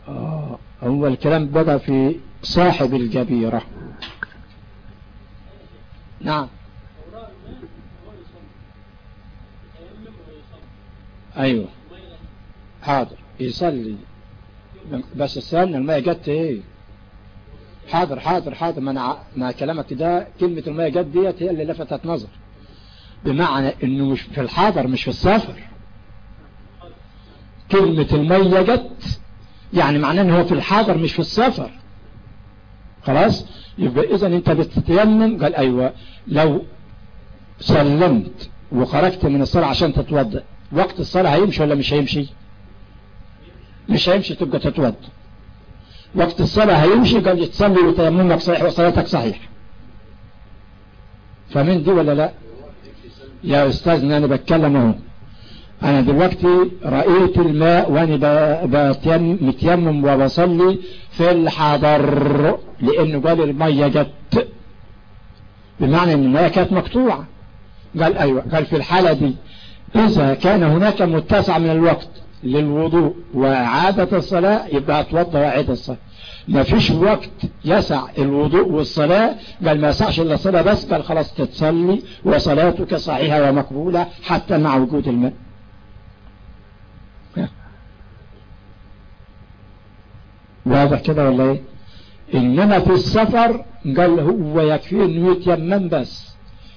آه هو الكلام بدأ في صاحب الجبيرة. نعم. أيوه. حاضر. يصلي. بس استنى الماء جت إيه؟ حاضر حاضر حاضر. ما أنا ما كلامك ده كلمة الماء جت ديت هي اللي لفتت نظر. بمعنى إنه مش في الحاضر مش في السفر كلمة المية جت يعني معناه إنه هو في الحاضر مش في السفر خلاص؟ يبقى اذا أنت بتتيمم. قال أيوه. لو سلمت وخرجت من الصلاة عشان تتوضأ وقت الصلاة هيمشي ولا مش هيمشي؟ مش هيمشي تبقى تتوضأ. وقت الصلاة هيمشي قال تصلي وتيممك صحيح وصلاتك صحيح. فمن دي ولا لا؟ يا استاذنا أنا بتكلم أهو. أنا دلوقتي رأيت الماء وأنا متيمم وبصلي في الحضر لأنه قال المية جت. بمعنى إن المية كانت مقطوعة. قال أيوه. قال في الحالة دي. إذا كان هناك متسع من الوقت للوضوء وإعادة الصلاة يبقى اتوضى وإعادة الصلاة. ما فيش وقت يسع الوضوء والصلاة. قال ما يسعش إلا الصلاة بس. قال خلاص تتصلي وصلاتك صحيحة ومقبولة حتى مع وجود الماء. واضح كده ولا إيه؟ إنما في السفر قال هو يكفي انه يتيمم بس.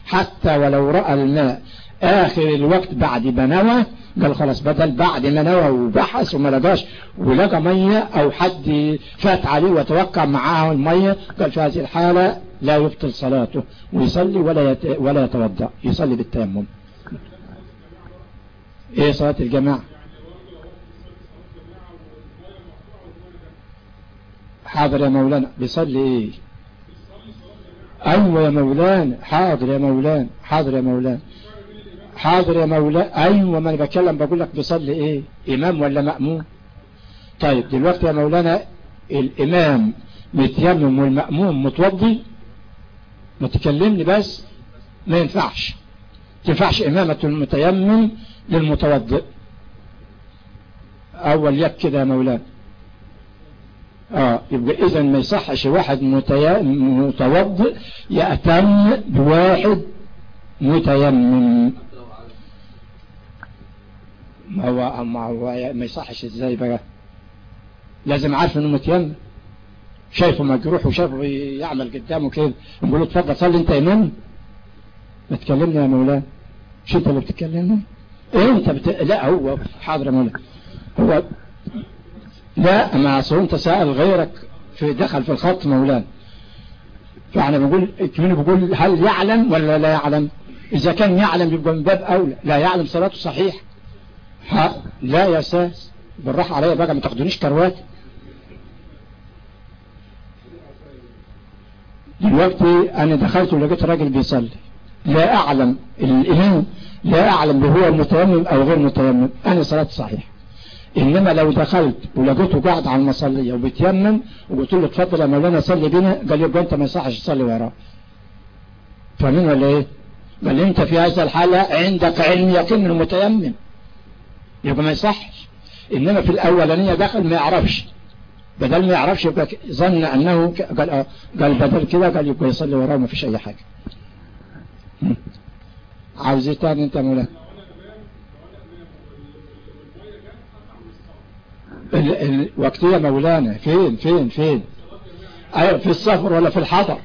حتى ولو رأى الماء آخر الوقت بعد بنوى قال خلاص بدل بعد ما نوى وبحث وما لقاش ولقى مية أو حد فات عليه وتوقع معاه المية قال في هذه الحالة لا يبطل صلاته ويصلي ولا يت... ولا يتوضأ يصلي بالتيمم. إيه صلاة الجماعة؟ حاضر يا مولانا. بيصلي إيه؟ أيوه يا مولانا. حاضر يا مولانا. حاضر يا مولانا. حاضر يا مولانا أيوه ما أنا بتكلم بقول لك بيصلي إيه؟ إمام ولا مأموم؟ طيب دلوقتي يا مولانا الإمام متيمم والمأموم متوضي؟ ما تكلمني بس؟ ما ينفعش. تنفعش إمامة المتيمم للمتوضئ. أول يك كده يا مولانا. آه يبقى اذا ما يصحش واحد. متوضئ يأتم بواحد متيمم. ما هو ما هو ما يصحش إزاي بقى؟ لازم عارف إنه متيمم. شايفه مجروح وشايفه يعمل قدامه كده نقول له اتفضل صلي أنت إمام. ما تكلمني يا مولانا. مش أنت اللي بتكلمني إيه أنت بت... لا هو حاضر يا مولانا. هو لا انت سأل غيرك في دخل في الخط مولانا. فاحنا بنقول كمان بيقول هل يعلم ولا لا يعلم؟ إذا كان يعلم يبقى من باب أولى. لا يعلم صلاته صحيح. لا يا ساس بالراحة عليا بقى ما تاخدونيش كروات دلوقتي أنا دخلت ولقيت راجل بيصلي. لا أعلم الامام لا أعلم هو متيمم أو غير متيمم. أنا صلاتي صحيح. إنما لو دخلت ولقيته قاعد على المصليه وبيتيمم وقلت له اتفضل يا مولانا صلي بينا قال يبقى انت ما يصحش تصلي وراه. فاهمين ولا إيه؟ قال أنت في هذا الحالة عندك علم يقين انه متيمم يبقى ما يصحش. إنما في الأولانية دخل ما يعرفش. بدل ما يعرفش يبقى ظن أنه قال آه قال بدل كده قال يبقى يصلي وراه ما فيش أي حاجة. عاوز إيه تاني أنت مولانا؟ الوقتية مولانا فين فين فين؟ أيوه في السفر ولا في الحضر؟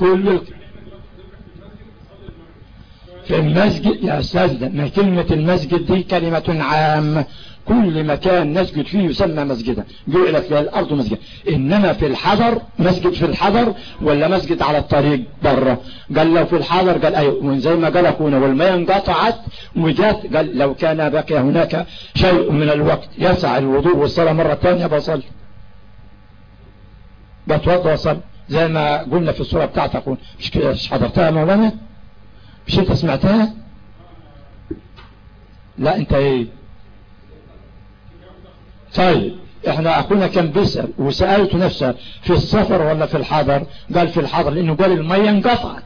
كل في المسجد يا أستاذ ده ما كلمة المسجد دي كلمة عامة. كل مكان نسجد فيه يسمى مسجدا. جعلت له الأرض مسجد إنما في الحضر مسجد في الحضر ولا مسجد على الطريق بره قال لو في الحضر قال أيوه زي ما قال أخونا والماء انقطعت وجات قال لو كان بقي هناك شيء من الوقت يسع الوضوء والصلاة مرة ثانية بصلي. بتوضأ وصلي. زي ما قلنا في الصورة بتاعت أخونا. مش كده؟ مش حضرتها مولانا؟ مش أنت سمعتها؟ لا أنت إيه؟ طيب إحنا اخونا كان بيسأل وسألته نفسه في السفر ولا في الحضر؟ قال في الحضر لأنه قال المية انقطعت.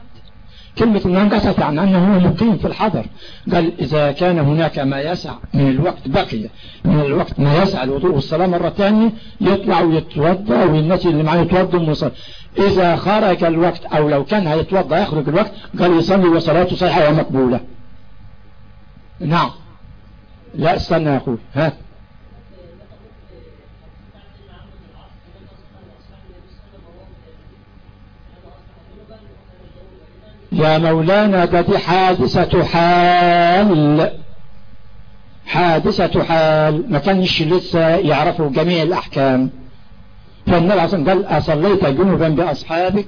كلمة انها انقطعت يعني أنه هو مقيم في الحضر. قال إذا كان هناك ما يسع من الوقت بقي من الوقت ما يسع الوضوء والصلاة مرة ثانية يطلع ويتوضأ والناس اللي معاه يتوضوا ويصلي. إذا خرج الوقت أو لو كان هيتوضأ يخرج الوقت قال يصلي وصلاته صحيحة ومقبولة. نعم. لا استنى يا أخوي. ها؟ يا مولانا ده دي حادثة حال. حادثة حال. ما كانش لسه يعرفوا جميع الأحكام. فالنبي عصام قال أصليت جنوبا بأصحابك؟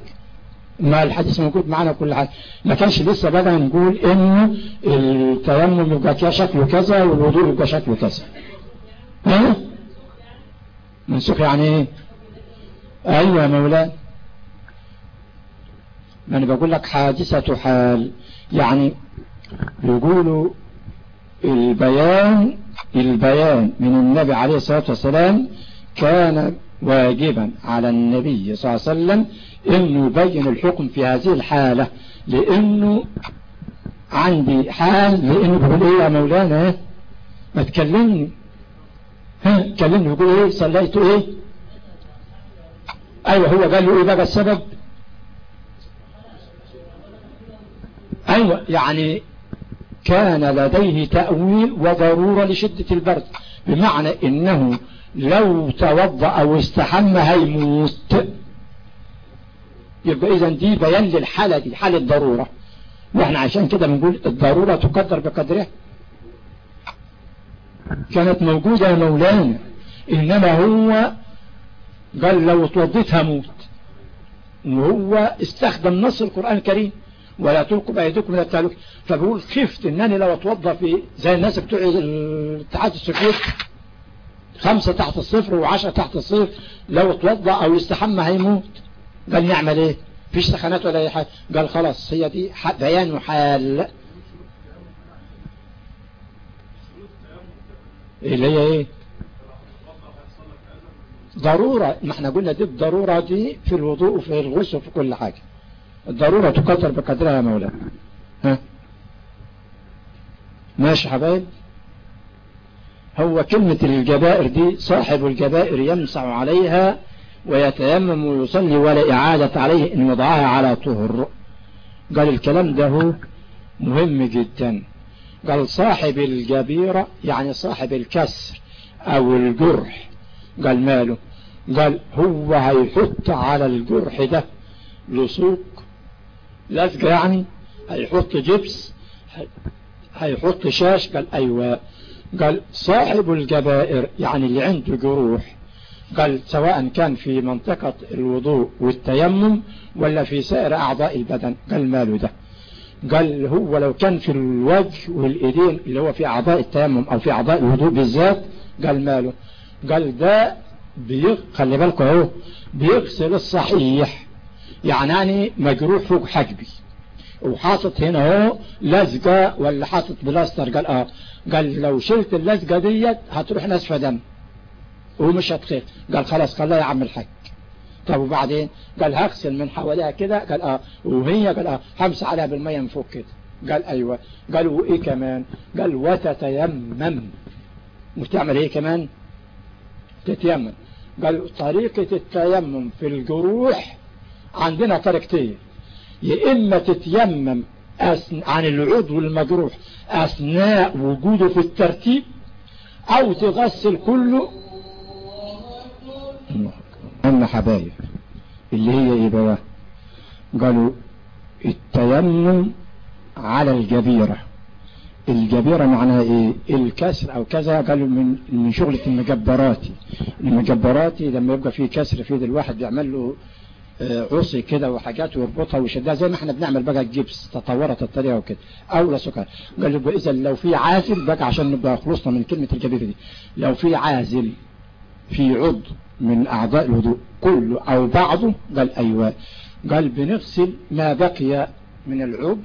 ما الحديث موجود معنا كل حاجة. ما كانش لسه بدأ نقول إن التيمم يبقى شكله كذا والوضوء يبقى شكله كذا. ها؟ منسوخ يعني إيه؟ أيوه يا مولانا. ما أنا بقول لك حادثة حال. يعني يقولوا البيان البيان من النبي عليه الصلاة والسلام كان واجبا على النبي صلى الله عليه وسلم انه يبين الحكم في هذه الحالة. لأنه عندي حال لأنه بقول إيه يا مولانا؟ ما تكلمني. ها كلمني يقول إيه؟ صليت إيه؟ أيوه هو قال له إيه بقى السبب؟ أيوه يعني كان لديه تأويل وضرورة لشدة البرد بمعنى إنه لو توضأ أو استحم هيموت. يبقى اذا دي بيان للحالة دي حالة ضرورة. وإحنا عشان كده بنقول الضرورة تقدر بقدرها كانت موجودة يا مولانا إنما هو قال لو اتوضيت هموت. وهو استخدم نص القرآن الكريم. ولا تلقوا بأيديكم من التهلكة فبقول خفت انني لو اتوضى في زي الناس بتوع الاتحاد السوفيتي خمسة تحت الصفر وعشرة تحت الصفر. لو اتوضى أو يستحمى هيموت. قال نعمل إيه؟ فيش سخانات ولا أي حاجة. قال خلاص هي دي بيان حال اللي هي إيه؟ ضرورة. ما إحنا قلنا دي الضرورة دي في الوضوء وفي الغسل وفي كل حاجة. الضرورة تقدر بقدرها يا مولانا. ها؟ ماشي حبايب؟ هو كلمة الجبائر دي صاحب الجبائر يمسع عليها ويتيمم ويصلي ولا إعادة عليه إن وضعها على طهر. قال الكلام ده مهم جدا. قال صاحب الجبيرة يعني صاحب الكسر أو الجرح. قال ماله؟ قال هو هيحط على الجرح ده لصوق لزقة يعني هيحط جبس هيحط شاش قال أيوة. قال صاحب الجبائر يعني اللي عنده جروح قال سواء كان في منطقة الوضوء والتيمم ولا في سائر أعضاء البدن قال ماله ده؟ قال هو لو كان في الوجه والإيدين اللي هو في أعضاء التيمم أو في أعضاء الوضوء بالذات قال ماله؟ قال ده بيغ... خلي بالكم أهو بيغسل الصحيح. يعني مجروح فوق حجبي. وحاطط هنا اهو لزقة ولا حاطط بلاستر؟ قال آه. قال لو شلت اللزقة ديت هتروح نسفة دم. ومش هتخيط. قال خلاص خليها يا عم الحاج. طب وبعدين؟ قال هغسل من حواليها كده. قال آه. وهي قال آه همسح عليها بالمية من فوق كده. قال أيوه. قال وإيه كمان؟ قال وتتيمم. وتعمل إيه كمان؟ تتيمم. قال طريقة التيمم في الجروح عندنا طريقتين يا إما تتيمم عن العضو المجروح أثناء وجوده في الترتيب أو تغسل كله. أما حبايب اللي هي إيه بقى؟ قالوا التيمم على الجبيرة. الجبيرة معناها إيه؟ الكسر أو كذا قالوا من من شغلة المجبراتي. المجبراتي لما يبقى فيه كسر في إيد الواحد بيعمل له عصي كده وحاجات ويربطها ويشدها زي ما إحنا بنعمل بقى الجبس تطورت الطريقة وكده أو سكر. قال له إذا لو في عازل بقى عشان نبقى خلصنا من كلمة الجبيره دي. لو في عازل في عضو من أعضاء الوضوء كله أو بعضه قال أيوه. قال بنغسل ما بقي من العضو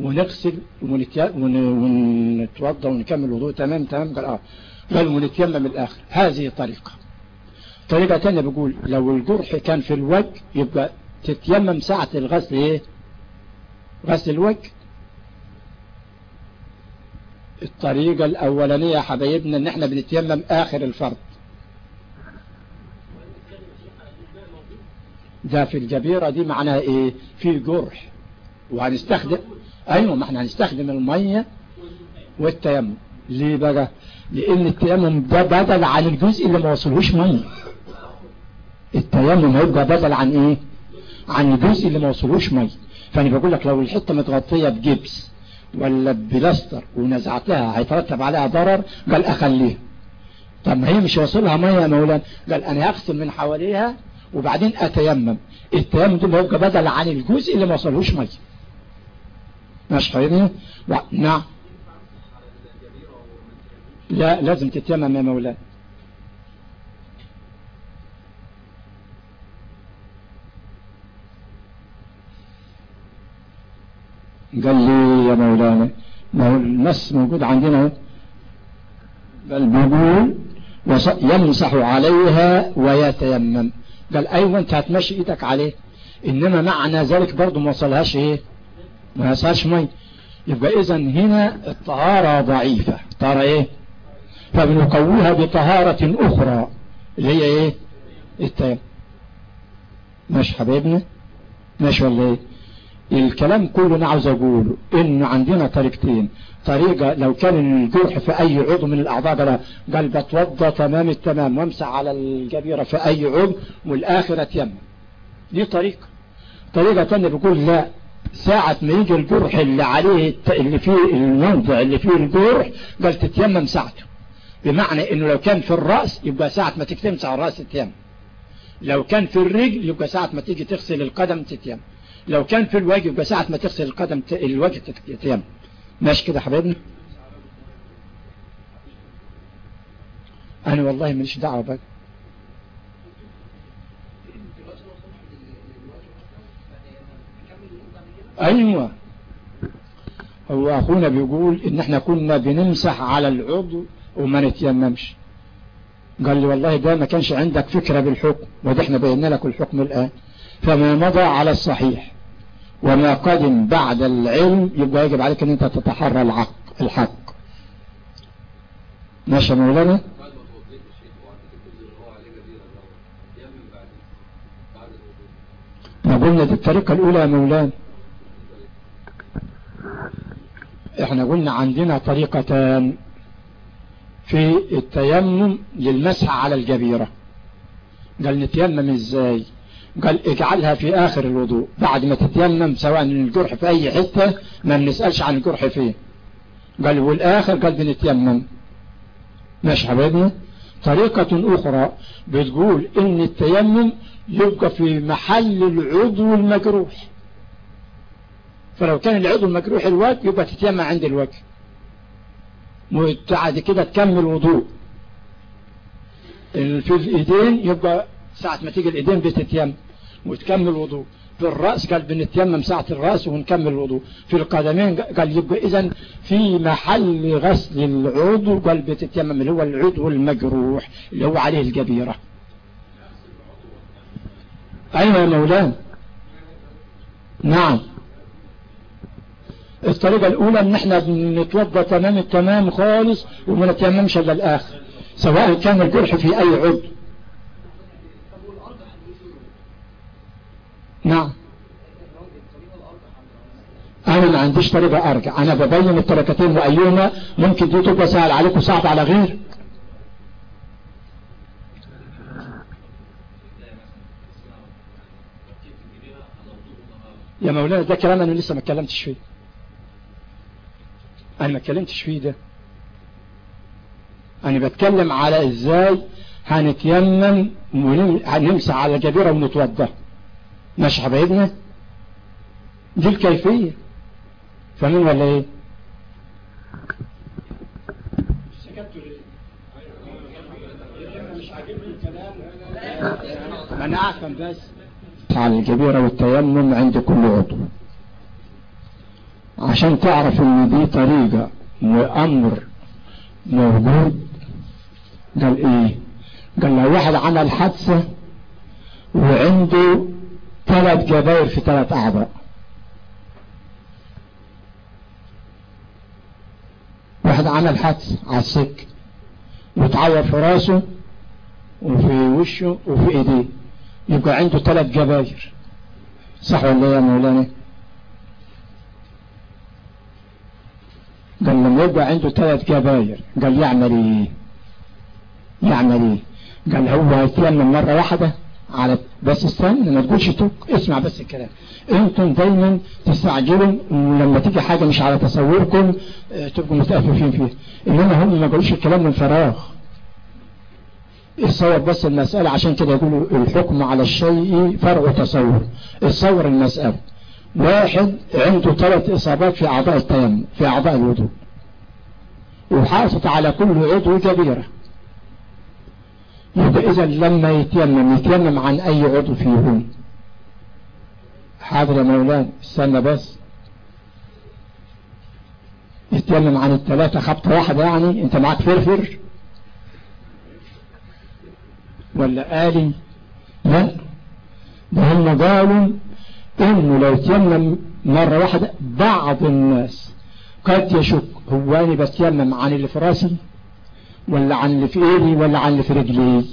ونغسل ونتوضى ونكمل الوضوء. تمام تمام قال آه. قال ونتيمم الآخر. هذه طريقة. طريقة تانية بيقول لو الجرح كان في الوجه يبقى تتيمم ساعة الغسل إيه؟ غسل الوجه الطريقة الأولانية يا حبايبنا إن إحنا بنتيمم آخر الفرض ده في الجبيرة دي معناها إيه؟ في جرح وهنستخدم أيوه ما إحنا هنستخدم المية والتيمم. ليه بقى؟ لأن التيمم ده بدل عن الجزء اللي ما وصلهوش مية. التيمم هيبقى بدل عن إيه؟ عن الجزء اللي ما وصلوش مية. فأنا بقول لك لو الحتة متغطية بجبس ولا بلاستر ونزعتها هيترتب عليها ضرر قال أخليها. طب ما هي مش واصلها مية يا مولانا؟ قال أنا هغسل من حواليها وبعدين أتيمم. التيمم ده هيبقى بدل عن الجزء اللي ما وصلهوش مية. ماشي حبيبي نعم. لا لازم تتيمم يا مولانا. قال لي يا مولانا ما هو النص موجود عندنا قال بيقول يمسح عليها ويتيمم. قال أيوه انت هتمشي إيدك عليه. إنما معنى ذلك برضه ما وصلهاش إيه؟ ما وصلهاش مي يبقى اذا هنا الطهارة ضعيفة. طهارة إيه؟ فبنقويها بطهارة أخرى اللي هي إيه؟ التيمم. ماشي حبيبنا؟ ماشي ولا إيه؟ الكلام كله أنا عاوز اقوله ان عندنا طريقتين. طريقة لو كان الجرح في أي عضو من الأعضاء قال قال بتوضى تمام التمام وامسح على الجبيرة في أي عضو والآخرة تيمم دي طريقة. طريقة تانية بيقول لا. ساعة ما يجي الجرح اللي عليه اللي فيه الموضع اللي فيه الجرح قال تتيمم ساعته. بمعنى إنه لو كان في الرأس يبقى ساعة ما تكتمس على الرأس تتيمم. لو كان في الرجل يبقى ساعة ما تيجي تغسل القدم تتيمم. لو كان في الوجه يبقى ساعة ما تغسل القدم. الوجه تتيمم. ماشي كده حبايبنا أنا والله ماليش دعوة بقى. أيوه. هو أخونا بيقول إن إحنا كنا بنمسح على العضو وما نتيممش. قال لي والله ده ما كانش عندك فكرة بالحكم وده إحنا بينا لك الحكم الآن. فما مضى على الصحيح. وما قدم بعد العلم يبقى يجب عليك أن أنت تتحرى الحق الحق. ماشي يا مولانا؟ ما قلنا دي الطريقة الأولى يا مولانا. إحنا قلنا عندنا طريقتان في التيمم للمسح على الجبيرة. قال نتيمم إزاي؟ قال اجعلها في آخر الوضوء. بعد ما تتيمم سواء الجرح في أي حتة ما بنسألش عن الجرح فين قال والآخر قال بنتيمم. ماشي حبايبنا طريقة أخرى بتقول إن التيمم يبقى في محل العضو المجروح. فلو كان العضو المجروح الوجه يبقى تتيمم عند الوجه. وبعد كده تكمل وضوء في الإيدين يبقى ساعة ما تيجي الإيدين بتتيمم. وتكمل وضوء في الرأس قال بنتيمم ساعة الرأس ونكمل الوضوء. في القدمين قال يبقى اذا في محل غسل العضو قال بتتيمم اللي هو العضو المجروح اللي هو عليه الجبيرة أيوه يا مولانا. نعم. الطريقة الأولى إن إحنا بنتوضى تمام التمام خالص وما نتيممش إلا الآخر. سواء كان الجرح في أي عضو. نعم. أنا ما عنديش طريقة أرجع. أنا ببين الطريقتين وأيهما ممكن دي تبقى سهل عليك وصعب على غير يا مولانا ده كلام أنا لسه ما اتكلمتش فيه. أنا ما اتكلمتش فيه ده. أنا بتكلم على إزاي هنتيمم هنمسح على الجبيرة ونتوضى. ماشي حبايبنا دي الكيفية. فاهمين ولا إيه؟ أنا اعفن بس. على الجبيرة والتيمم عند كل عضو. عشان تعرف إن دي طريقة وامر موجود قال إيه؟ قال لو واحد عمل حادثة وعنده ثلاث جباير في ثلاث اعضاء واحد عمل حادث على السك وتعور في راسه وفي وشه وفي إيديه. يبقى عنده ثلاث جباير صح ولا يا مولانا؟ قال لما يبقى عنده ثلاث جباير قال يعمل إيه؟ يعمل إيه؟ قال هو هيتيمم مرة واحدة على بس استنى ما تقولش توك. اسمع بس الكلام. أنتم دايما تستعجلوا لما تيجي حاجة مش على تصوركم آه تبقوا متأففين فيها. انما هم ما قالوش الكلام من فراغ. الصور بس المسألة عشان كده يقولوا الحكم على الشيء فرع تصور. الصور المسألة. واحد عنده ثلاث إصابات في أعضاء التيمم في أعضاء الوضوء. وحاطط على كل عضو كبيرة يبقى إذا لما يتيمم يتيمم عن أي عضو فيهم حاضر يا مولانا استنى بس. يتيمم عن الثلاثة خبطة واحدة يعني أنت معاك فرفر. ولا آلي؟ لا. ده هم قالوا إنه لو تيمم مرة واحدة بعض الناس قد يشك. هو أنا بتيمم عن اللي في راسي ولا عن في إيدي ولا عن في رجلي.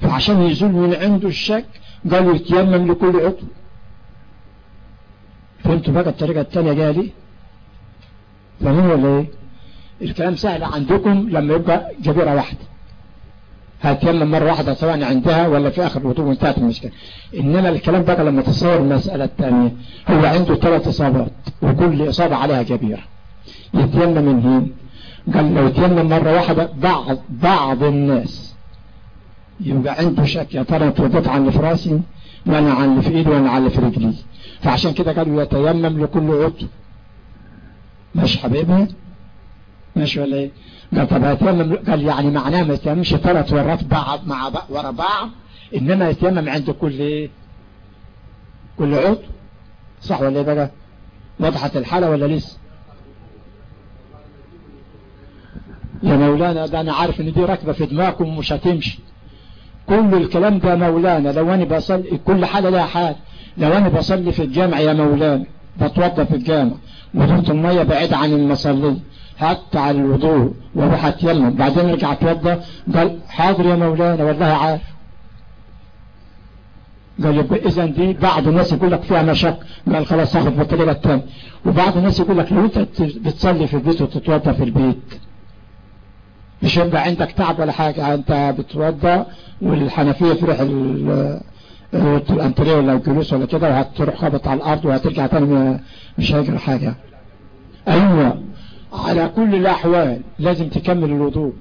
فعشان يزول من عنده الشك قالوا يتيمم لكل عضو. فهمتوا بقى الطريقة التانية جاية ليه فاهمين ولا إيه الكلام سهل عندكم لما يبقى جبيرة واحدة. هتيمم مرة واحدة سواء عندها ولا في آخر الوضوء وانتهت المشكلة. إنما الكلام بقى لما تصور المسألة الثانية هو عنده ثلاث إصابات وكل إصابة عليها كبيرة يتيمم من هين قال لو يتيمم مرة واحدة بعض بعض الناس. يبقى عنده شك يا ترى اتوضيت عن اللي في راسي ولا عن اللي في إيدي ولا عن اللي في رجلي. فعشان كده قالوا يتيمم لكل عضو. ماشي حبيبي؟ ماشي ولا إيه؟ قال طب هيتيمم قال يعني معناه ما يتيممش ثلاث مرات بعض مع بعض ورا بعض إنما يتيمم عند كل إيه؟ كل عضو. صح ولا إيه بقى؟ وضحت الحالة ولا لسه؟ يا مولانا ده أنا عارف إن دي راكبه في دماغكم ومش هتمشي. كل الكلام ده مولانا لو أنا بصلي كل حالة لها حال. لو أنا بصلي في الجامع يا مولانا بتوضى في الجامع ودورة المية بعيد عن المصلي حتى على الوضوء وروح أتيمم. بعدين رجع أتوضى. قال حاضر يا مولانا والله عارف. قال يبقى اذا دي بعض الناس يقول لك فيها مشاكل قال خلاص هاخد بالطريقة الثانية وبعض الناس يقول لك لو أنت بتصلي في البيت وتتوضى في البيت. مش هيبقى عندك تعب ولا حاجة أنت بتتوضى والحنفية في ريح الأنتريه ولا الجلوس ولا كده وهتروح خبط على الأرض وهترجع تاني مش هيجري حاجة. أيوه على كل الأحوال لازم تكمل الوضوء.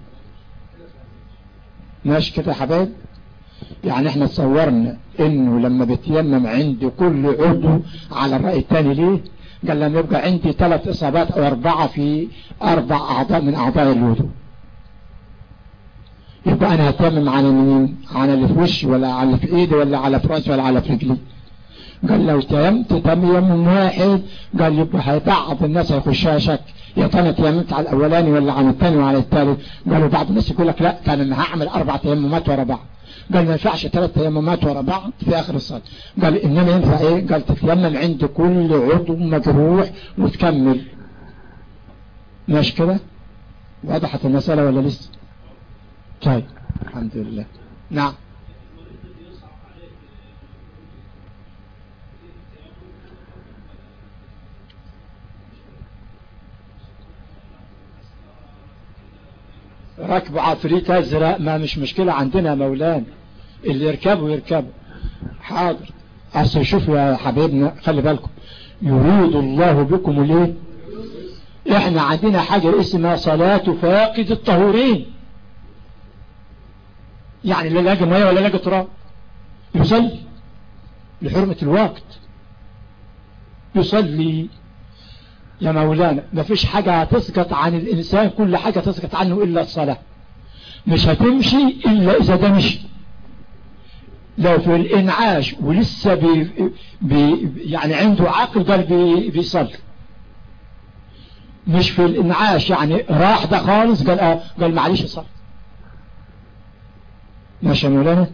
ماشي كده يا حبايب؟ يعني إحنا تصورنا إنه لما بتيمم عند كل عضو على الرأي الثاني ليه؟ قال لما يبقى عندي ثلاث إصابات أو أربعة في أربع أعضاء من أعضاء الوضوء. يبقى أنا هتيمم على مين على اللي في وشي ولا على اللي في إيدي ولا على في رأسي ولا على في رجلي. قال لو تيممت تيمم واحد قال يبقى بعض الناس هيخشها شك يا ترى تيممت على الأولاني ولا على الثاني وعلى الثالث؟ قالوا بعض الناس يقول لك لا كان أنا هعمل أربع تيممات ورا بعض. قال ما ينفعش ثلاث تيممات ورا بعض في آخر الصلاة. قال إنما ينفع إيه؟ قال تتيمم عند كل عضو مجروح وتكمل ماشي كده؟ وضحت المسألة ولا لسه؟ طيب. الحمد لله نعم. ركب عفريت ازرق ما مش مشكلة عندنا مولانا. اللي يركبوا يركبوا حاضر. أصل شوف يا حبيبنا خلي بالكم. يريد الله بكم الايه إحنا عندنا حاجة اسمها صلاة فاقد الطهورين. يعني لا لاقي ميه ولا لاقي تراب. يصلي لحرمة الوقت. يصلي. يا مولانا ما فيش حاجة هتسقط عن الإنسان كل حاجة تسقط عنه إلا الصلاة. مش هتمشي إلا إذا ده مشي. لو في الإنعاش ولسه بي بي يعني عنده عقل قال بي بيصلي. مش في الإنعاش يعني راح ده خالص قال آه قال معلش صلي. ماشي يا مولانا؟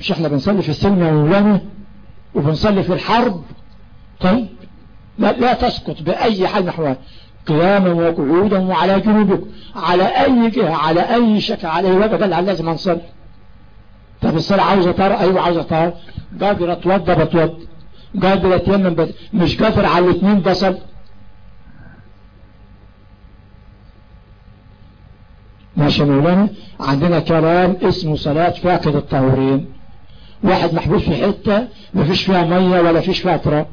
مش إحنا بنصلي في السلم يا مولانا؟ وبنصلي في الحرب؟ طيب لا, لا تسقط بأي حال نحوها قياما وقعودا وعلى جنوبكم. على أي جهة على أي شكل على أي وجه قال لازم نصلي طب الصلاة عاوزة طار أيوة عاوزة طار قادر أتوضى بتوضى قادر أتيمم. مش قادر على الاثنين بصل ماشي مولانا عندنا كلام اسمه صلاة فاقد الطهورين واحد محبوس في حتة ما فيش فيها مية ولا فيش فيها تراب.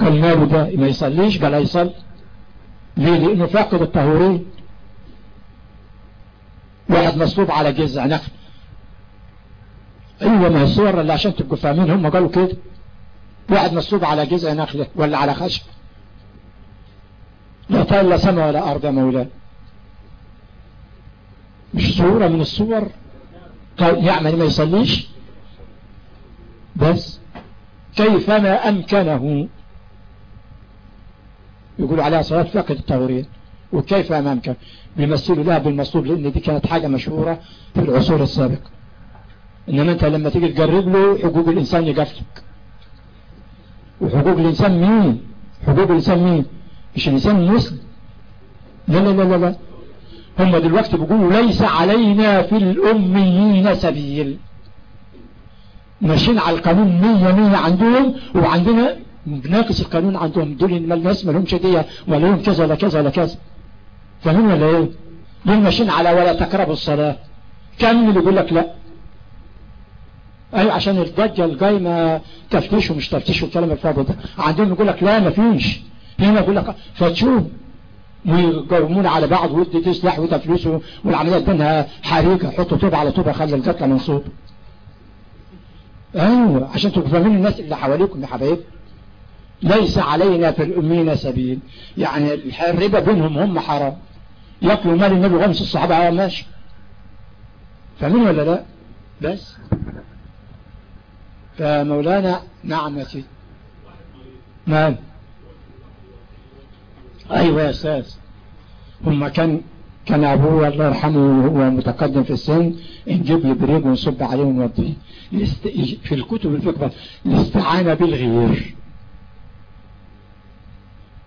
قال ماله ده ما يصليش؟ قال يصلي. ليه؟ لأنه فاقد الطهورين واحد مصلوب على جذع نخل أيوه ما هي الصور اللي عشان تبقوا فاهمين هم قالوا كده. واحد مصلوب على جذع نخله ولا على خشب. لا طال لا ولا أرض يا مولانا مش صورة من الصور؟ طيب يعمل ما يصليش؟ بس. كيفما أمكنه؟ يقول عليها صلاة فقد التورين وكيف أمامك بيمثلوا لها بالمصلوب لأن دي كانت حاجة مشهورة في العصور السابقة. إنما أنت لما تيجي تقرب له حقوق الإنسان يقفلك وحقوق الإنسان مين؟ حقوق الإنسان مين؟ مش الإنسان المسلم لا لا لا لا. هم دلوقتي بيقولوا ليس علينا في الأميين سبيل. ماشيين على القانون مية مية عندهم وعندنا بناقص القانون عندهم. دول الناس ما لهمش دية ولا لهم كذا ولا كذا ولا كذا. فاهمين ولا إيه؟ دول ماشيين على ولا تقربوا الصلاة. كان اللي يقول لك لا؟ أيوه عشان الضجة القايمة تفتيش ومش تفتيش والكلام الفاضي ده. عندهم يقول لك لا ما فيش. هنا يقول لك فتشوف ويقومون على بعض ودي تسلح وده فلوس والعملية تنها حريقة حطوا طوب على طوب خلي القتلى منصوب. أيوه عشان تبقوا فاهمين الناس اللي حواليكم يا حبايب. ليس علينا في الأمين سبيل. يعني الربا بينهم هم حرام. يأكلوا مال النبي وغمس الصحابة ماشي. فاهمين ولا لا؟ بس. فمولانا نعم يا سيدي. نعم. أيوه. يا أستاذ هم كان كان أبوه الله يرحمه وهو متقدم في السن نجيب لي بريق ونصب عليه ونوضيه في الكتب الفقه الاستعانة بالغير.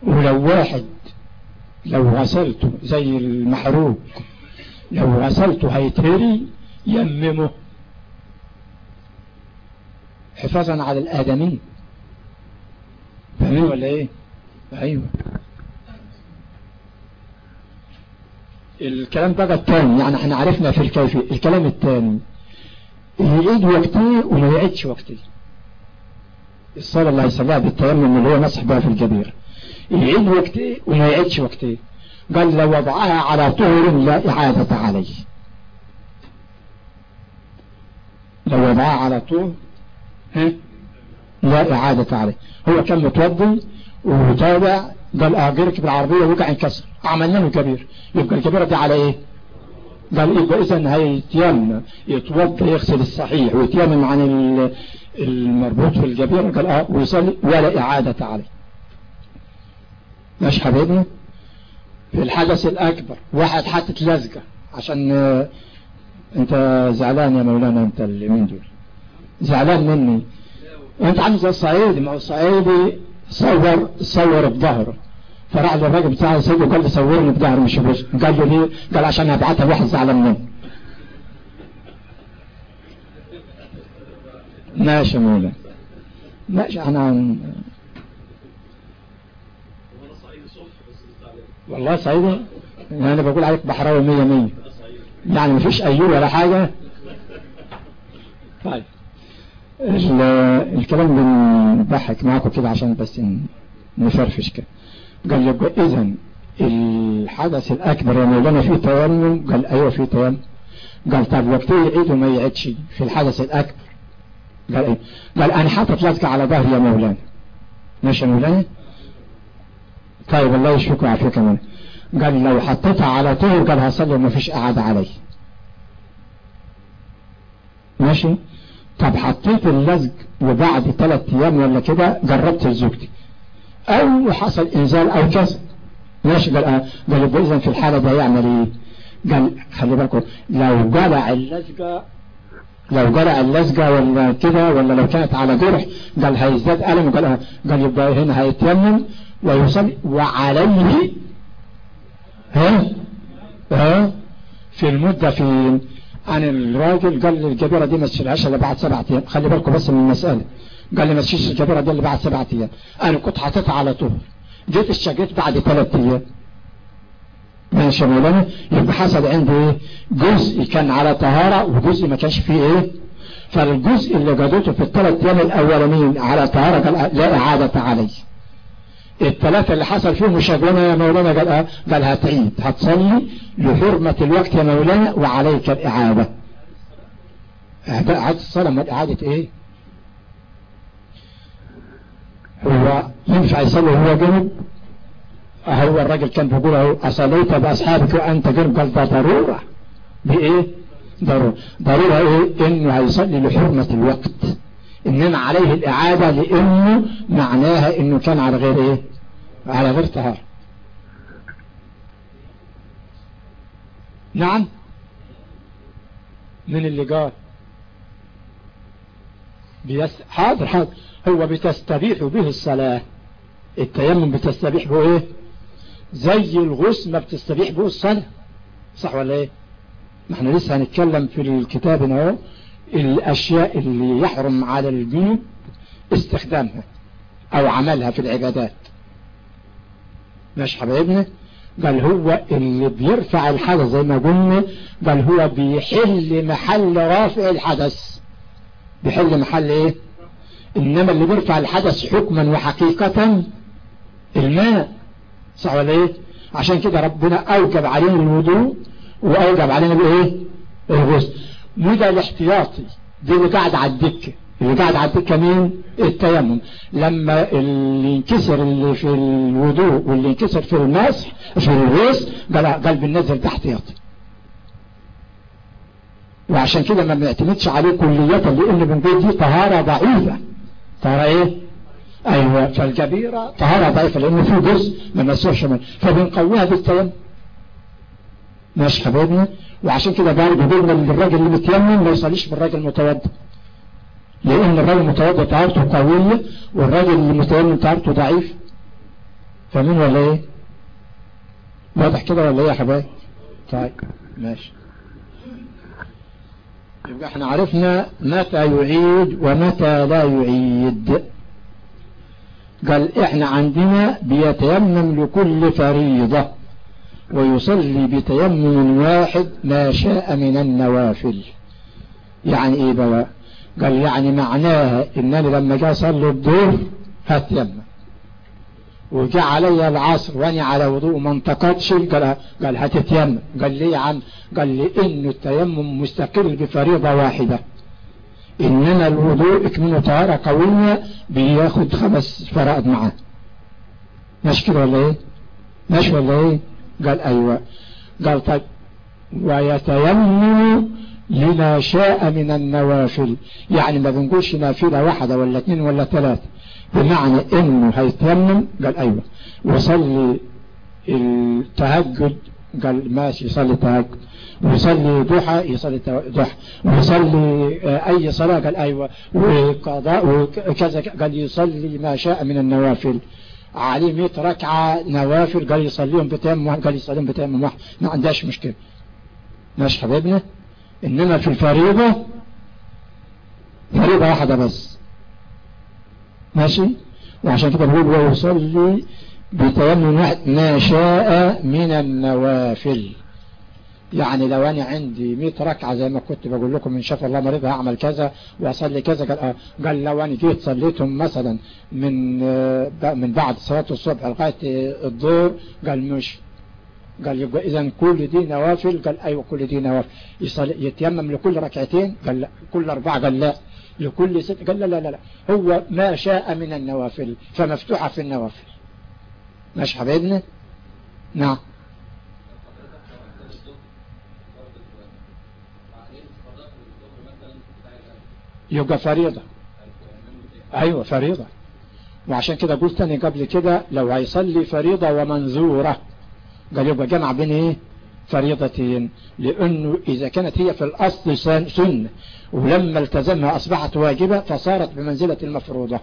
ولو واحد لو غسلته زي المحروق لو غسلته هيتهري يممه. حفاظا على الآدمين فاهمين ولا إيه؟ أيوه. الكلام بقى الثاني يعني إحنا عرفنا في الكيفية الكلام الثاني يعيد وقتيه وما يعيدش وقتيه الصلاة اللي هيصليها بالتيمم اللي هو مسح بها في الجبير. يعيد وقتيه وما يعيدش وقتيه قال لو وضعها على طهر لا إعادة عليه. لو وضعها على طهر ها؟ لا إعادة عليه. هو كان متوضي وتابع قال أجرك بالعربية وقع انكسر. عملنا له كبير. يبقى الكبيرة دي على إيه؟ قال يبقى اذا هيتيمم يتوضى يغسل الصحيح ويتيمم عن المربوط في الجبيرة قال آه ويصلي ولا إعادة عليه. ماشي حبيبنا؟ في الحدث الأكبر واحد حاطط لزقة. عشان آه أنت زعلان يا مولانا أنت اللي من دول. زعلان مني. أنت عامل زي الصعيدي ما هو الصعيدي صور صور بظهره فراح للراجل بتاعه سيده قال له صورني بظهري مش بوش قال له ليه؟ قال عشان هبعتها لواحد زعلان مني ماشي يا مولانا ماشي أنا والله صعيدي أنا بقول عليك بحراوي مية مية. يعني مفيش أيوه ولا حاجة؟ طيب. الكلام بنضحك معاكم كده عشان بس نفرفش كده. قال لي اذا الحدث الأكبر يا مولانا فيه تيمم قال أيوه فيه تيمم قال طب وقتها يعيد وما يعيدش في الحدث الأكبر؟ قال إيه؟ قال أنا حاطط لزقه على ظهري يا مولانا. ماشي يا مولانا؟ طيب الله يشفيك ويعافيك كمان قال لو حطيتها على طول قال هصلي وما فيش اعاده علي ماشي؟ طب حطيت اللزق وبعد ثلاث أيام ولا كده جربت لزوجتي أو حصل إنزال أو كسر ماشي قال آه قال إذا في الحالة ده يعمل إيه؟ قال خلي بالكم لو جلع اللزقة لو جلع اللزقة ولا كده ولا لو كانت على جرح قال هيزداد ألم؟ قال آه قال يبقى هنا هيتيمم ويصلي. وعليه ها ها في المدة في عن الراجل قال لي الجبيرة دي ما تشيلهاش الا بعد سبعة أيام. خلي بالكم بس من المسألة. قال لي تشيلش الجبيرة دي الا بعد سبعة أيام. أنا كنت حاططها على طول. جيت اشتكيت بعد ثلاث أيام. ماشي يا مولانا؟ يبقى حصل عندي إيه؟ جزء كان على طهارة وجزء ما كانش فيه إيه؟ فالجزء اللي جدته في الثلاث أيام الأولانيين على طهارة لا إعادة عليه. الثلاثة اللي حصل فيهم مشاغلنا يا مولانا قال آه قال هتعيد هتصلي لحرمة الوقت يا مولانا وعليك الإعادة. إعادة الصلاة ما إعادة إيه؟ هو ينفع يصلي وهو جنب هو الراجل كان بيقول أهو أصليت بأصحابك وأنت جنب قال ده ضرورة. بإيه ضرورة. ضرورة إيه؟ إنه هيصلي لحرمة الوقت. إنما عليه الإعادة لأنه معناها إنه كان على غير إيه؟ على غير طهارة. نعم. من اللي قال؟ بيس... حاضر حاضر. هو بتستبيح به الصلاة. التيمم بتستبيح به إيه؟ زي الغسل ما بتستبيح به الصلاة. صح ولا إيه؟ ما إحنا لسه هنتكلم في الكتاب اهو الأشياء اللي يحرم على الجنوب استخدامها أو عملها في العبادات. ماشي حبايبنا؟ قال هو اللي بيرفع الحدث زي ما قلنا قال هو بيحل محل رافع الحدث. بيحل محل إيه؟ إنما اللي بيرفع الحدث حكما وحقيقة الماء. صح ولا إيه؟ عشان كده ربنا أوجب علينا الوضوء وأوجب علينا بإيه؟ الغسل. وده الاحتياطي دي اللي قاعد على الدكة. اللي قاعد على الدكة مين؟ التيمم. لما اللي ينكسر اللي في الوضوء واللي ينكسر في المسح في الغسل قال بالنزل ده احتياطي وعشان كده ما بنعتمدش عليه كلية لأن بنقول دي طهارة ضعيفة. طهارة إيه؟ أيوه فالكبيرة طهارة ضعيفة لأن في جزء ما مسوحش منه. فبنقويها بالتيمم. ماشي حبايبنا. وعشان كده برضه قلنا للراجل اللي متيمم ما يصليش بالراجل المتوضئ لأن الراجل المتوضئ طهارته قوية والراجل اللي متيمم طهارته ضعيف. فاهمين ولا إيه؟ واضح كده ولا إيه يا حبايب؟ طيب ماشي. يبقى إحنا عرفنا متى يعيد ومتى لا يعيد. قال إحنا عندنا بيتيمم لكل فريضة. ويصلي بتيمم واحد ما شاء من النوافل. يعني إيه بقى؟ قال يعني معناها إنني لما جاء أصلي الظهر هتيمم. وجاء علي العصر وأنا على وضوء ما انتقدش قال قال هتتيمم. قال لي يا عم قال إن التيمم مستقل بفريضة واحدة. إنما الوضوء اكمنه طهارة قوية بياخد خمس فرائض معاه ماشي كده ولا إيه؟ ماشي ولا إيه؟ قال أيوه. قال طيب. ويتيمم لما شاء من النوافل. يعني ما بنقولش نافلة واحدة ولا اثنين ولا ثلاثة. بمعنى إنه هيتيمم قال أيوه. وصلي التهجد قال ماشي يصلي تهجد ويصلي ضحى يصلي ضحى ويصلي أي صلاة قال أيوه. وقضاء وكذا قال يصلي ما شاء من النوافل. عليه 100 ركعة نوافل قال يصليهم بتيمم واحد قال يصليهم بتيمم واحد. ما عندهاش مشكلة. ماشي حبيبنا؟ إنما في الفريضة فريضة واحدة بس. ماشي؟ وعشان كده بقول ويصلي بتيمم واحد ما شاء من النوافل. يعني لو أنا عندي 100 ركعة زي ما كنت بقول لكم إن شاء الله مريض هعمل كذا وأصلي كذا قال, آه قال لو أنا جيت صليتهم مثلا من آه من بعد صلاة الصبح لغاية الظهر قال مش قال يبقى اذا كل دي نوافل قال أيوه كل دي نوافل. يتيمم لكل ركعتين قال لا كل أربعة قال لا لكل ست قال لا لا لا, لا. هو ما شاء من النوافل فمفتوحة في النوافل. ماشي حبيبنا؟ نعم. يبقى فريضة. أيوه فريضة. وعشان كده قلت تاني قبل كده لو هيصلي فريضة ومنذورة قال يبقى جمع بين إيه؟ فريضتين. لأنه إذا كانت هي في الأصل سنة ولما التزمها أصبحت واجبة فصارت بمنزلة المفروضة.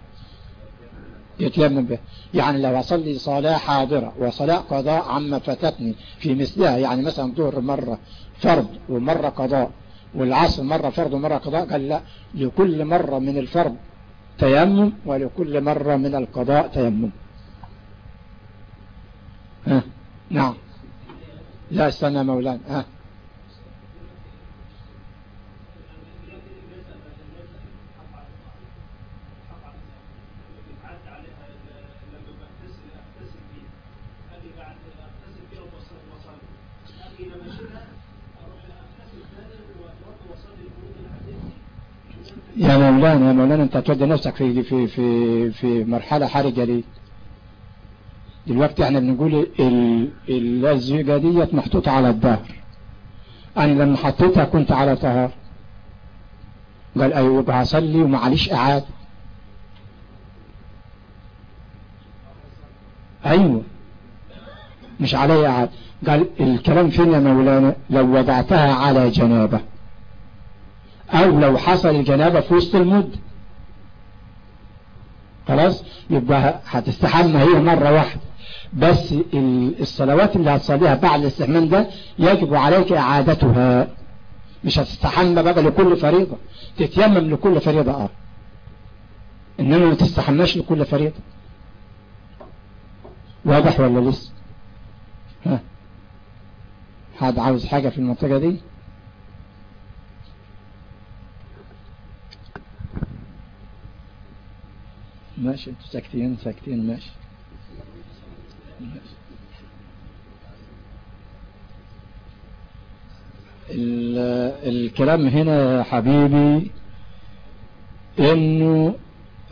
يتيمم به. يعني لو أصلي صلاة حاضرة وصلاة قضاء عما فاتتني في مثلها يعني مثلا ظهر مرة فرض ومرة قضاء والعصر مرة فرض ومرة قضاء. قال لا لكل مرة من الفرض تيمم ولكل مرة من القضاء تيمم. ها؟ نعم. لا استنى مولانا. ها؟ يا مولانا يا مولانا انت تودي نفسك في في في في مرحلة حرجة ليه دلوقتي إحنا بنقول الزيجة ديت محطوطة على الظهر أنا لما حطيتها كنت على طهار قال أيوه يبقى هصلي ومعليش إعادة. أيوه. مش علي إعادة. قال الكلام فين يا مولانا؟ لو وضعتها على جنابة. أو لو حصل الجنابة في وسط المد. خلاص؟ يبقى هتستحمى هي مرة واحدة. بس الصلوات اللي هتصليها بعد الاستحمام ده يجب عليك إعادتها. مش هتستحمى بقى لكل فريضة. تتيمم لكل فريضة آه. إنما ما تستحماش لكل فريضة. واضح ولا لسه؟ ها. حد عاوز حاجة في المنطقة دي؟ ماشي. ساكتين ساكتين ماشي. الكلام هنا يا حبيبي إنه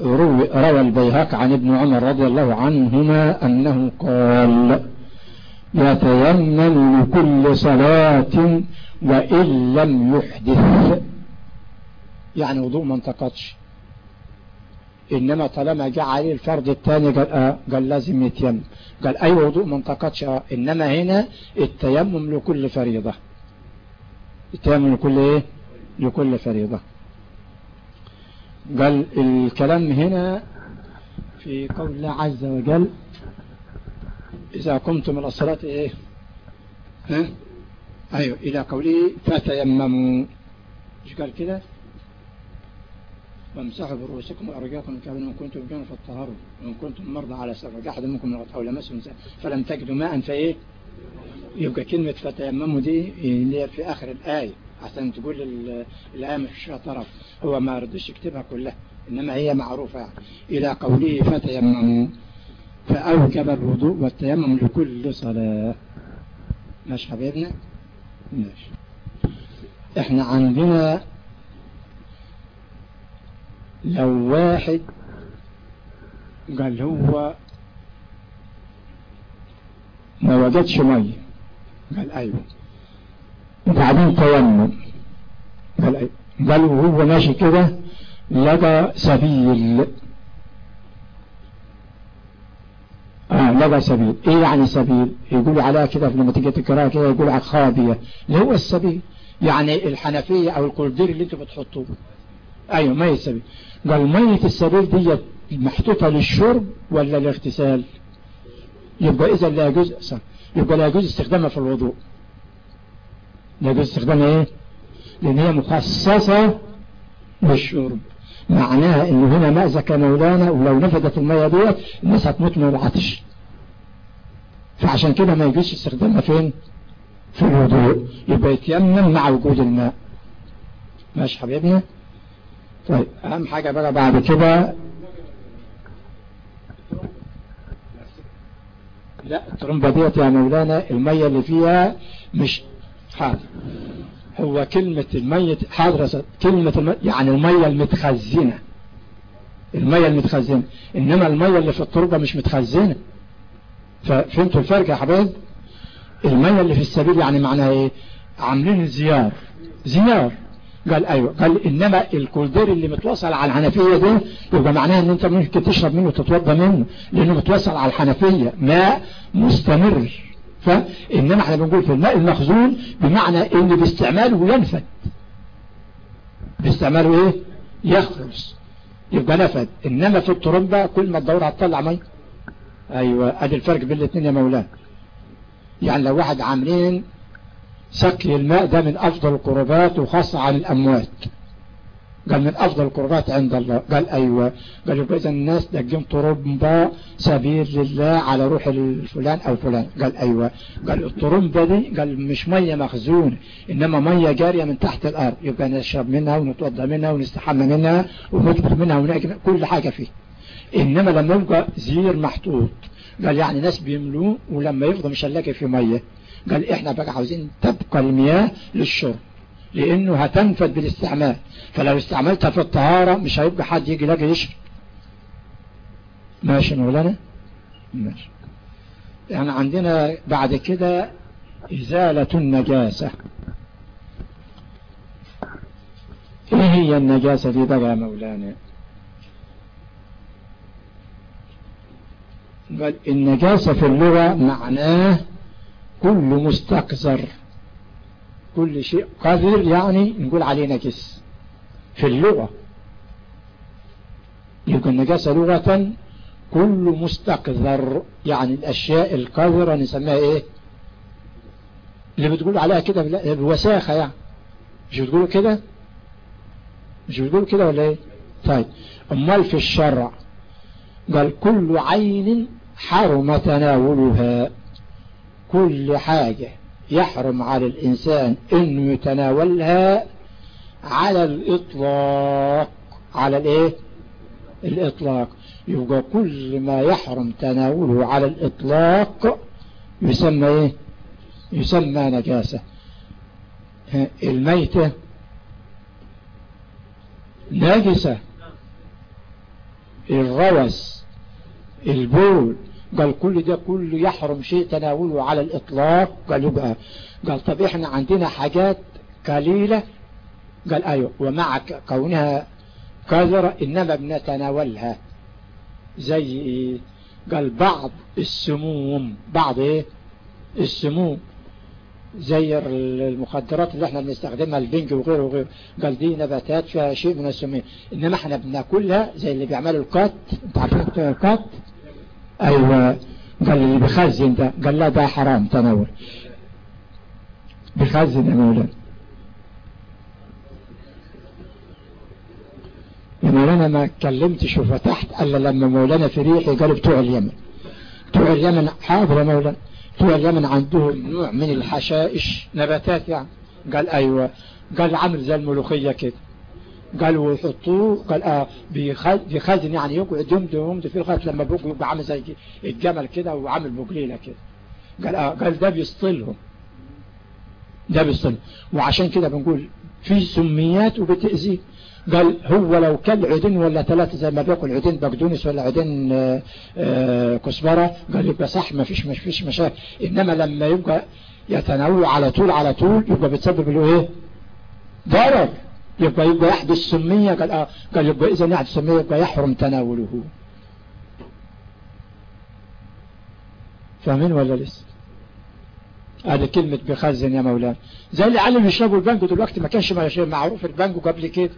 روي روى البيهق عن ابن عمر رضي الله عنهما أنه قال يتيمم لكل صلاة وإن لم يحدث. يعني وضوء ما انتقضش إنما طالما جاء عليه الفرض الثاني قال, آه قال لازم يتيمم. قال أي وضوء ما انتقضش آه إنما هنا التيمم لكل فريضة. التيمم لكل إيه؟ لكل فريضة. قال الكلام هنا في قول الله عز وجل إذا قمتم من الصلاة إيه؟ ها؟ أيوة إلى قوله فتيمموا. إيش قال كده؟ وامسحوا برؤوسكم وأرجاكم كما إن كنتم جنوا فاطهروا وإن كنتم مرضى على سفر. أحد منكم من أو لمسهم فلم تجدوا ماء فإيه؟ يبقى كلمة فتيمموا دي اللي في آخر الآية. عشان تقول الآية مش طرف. هو ما رضيش يكتبها كلها إنما هي معروفة. يعني. إلى قوله فتيمموا فأوجب الوضوء والتيمم لكل صلاة. ماشي حبيبنا؟ ماشي. إحنا عندنا لو واحد قال هو ما وجدش مية قال أيوه. وبعدين تيمم قال أيوه. قال وهو ماشي كده لقى سبيل. آه لقى سبيل. إيه يعني سبيل؟ يقول عليها كده لما تيجي تقرأها كده يقول على خابية اللي هو السبيل. يعني الحنفية أو القردير اللي أنتوا بتحطوه أيوه مية السبيل قال مية السبيل دي محطوطة للشرب ولا الاغتسال يبقى إذا لا يجوز صح. يبقى لا يجوز استخدامها في الوضوء. لا يجوز استخدامها إيه؟ لأن هي مخصصة للشرب. معناها إن هنا مأزة كمولانا ولو نفدت المية ديت الناس هتموت من العطش. فعشان كده ما يجوز استخدامها فين؟ في الوضوء. يبقى يتيمم مع وجود الماء. ماشي حبيبنا؟ طيب. أهم حاجة بقى بعد كده لا الترمبة ديت يا مولانا المية اللي فيها مش حاضر. هو كلمة المية حاضر كلمة المية يعني المية المتخزنة. المية المتخزنة. إنما المية اللي في التربة مش متخزنة. ففهمتوا الفرق يا حبايب المية اللي في السبيل يعني معناها إيه؟ عاملين زيار. زيار. قال أيوه. قال إنما الكولدير اللي متوصل على الحنفية ده يبقى معناها إن أنت ممكن تشرب منه وتتوضى منه لأنه متوصل على الحنفية ماء مستمر. فإنما إحنا بنقول في الماء المخزون بمعنى إن باستعماله ينفد. باستعماله إيه؟ يخرج يبقى نفد. إنما في الترمبة كل ما تدور هتطلع مي أيوه. أدي الفرق بين الاثنين يا مولانا. يعني لو واحد عاملين سقي الماء ده من أفضل القربات وخاصة عن الأموات. قال من أفضل القربات عند الله. قال أيوه. قال يبقى اذا الناس دقين طرمبة سبيل لله على روح الفلان أو فلان. قال أيوه. قال الطرمبة دي قال مش مية مخزونة إنما مية جارية من تحت الأرض. يبقى نشرب منها ونتوضى منها ونستحمى منها ونكبر منها ونأكل كل حاجة فيه. إنما لما يبقى زير محطوط قال يعني ناس بيملوه ولما يفضى مش هنلاقي فيه مية. قال إحنا بقى عاوزين تبقى المياه للشرب لأنه هتنفد بالاستعمال. فلو استعملتها في الطهارة مش هيبقى حد يجي يلاقي يشرب. ماشي مولانا؟ ماشي. يعني عندنا بعد كده إزالة النجاسة. إيه هي النجاسة دي بقى يا مولانا؟ النجاسة في اللغة معناه كل مستقذر. كل شيء قذر يعني نقول عليه نجس. في اللغة. يبقى النجاسة لغة كل مستقذر. يعني الأشياء القذرة نسميها إيه؟ اللي بتقول عليها كده بوساخة يعني. مش بتقولوا كده؟ مش بتقولوا كده ولا إيه؟ طيب. أمال في الشرع. قال كل عين حرم تناولها. كل حاجة يحرم على الإنسان أنه يتناولها على الإطلاق. على الإيه؟ الإطلاق. يبقى كل ما يحرم تناوله على الإطلاق يسمى إيه؟ يسمى نجاسة. الميتة نجسة. الروس البول قال كل ده كله يحرم شيء تناوله على الإطلاق. قال يبقى. قال طب إحنا عندنا حاجات قليلة. قال أيوه. ومع كونها قذرة إنما بنتناولها. زي إيه قال بعض السموم. بعض إيه؟ السموم. زي المخدرات اللي إحنا بنستخدمها البنج وغيره وغيره. قال دي نباتات فيها شيء من السموم. إنما إحنا بناكلها زي اللي بيعملوا القات أنت عارفين القات أيوه. قال اللي بيخزن ده. قال لا ده حرام. تناول. بيخزن يا مولانا. يا مولانا ما اتكلمتش وفتحت إلا لما مولانا في ريحي قال بتوع اليمن. بتوع اليمن حاضر يا مولانا. بتوع اليمن عندهم نوع من الحشائش نباتات يعني. قال أيوه. قال عامل زي الملوخية كده. قال ويحطوه قال آه بيخزن يعني يقعد يمد فيه لغايه لما بيبقى يبقى عامل زي الجمل كده وعامل بقليلة كده. قال آه قال ده بيسطلهم ده بيسطلهم وعشان كده بنقول في سميات وبتأذيه. قال هو لو كل عودين ولا ثلاثة زي ما بياكل عودين بقدونس ولا عودين آه آه كزبرة قال يبقى صح ما فيش ما فيش مشاكل. إنما لما يبقى يتنوع على طول على طول يبقى بتسبب له إيه؟ ضرر. يبقى يبقى يحدث سمية قال آه قال يبقى إذا يحدث سمية يبقى يحرم تناوله. فاهمين ولا لسه؟ هذه كلمة بخزن يا مولانا. زي اللي علم يشربوا البانجو دلوقتي ما كانش معروف البانجو قبل كده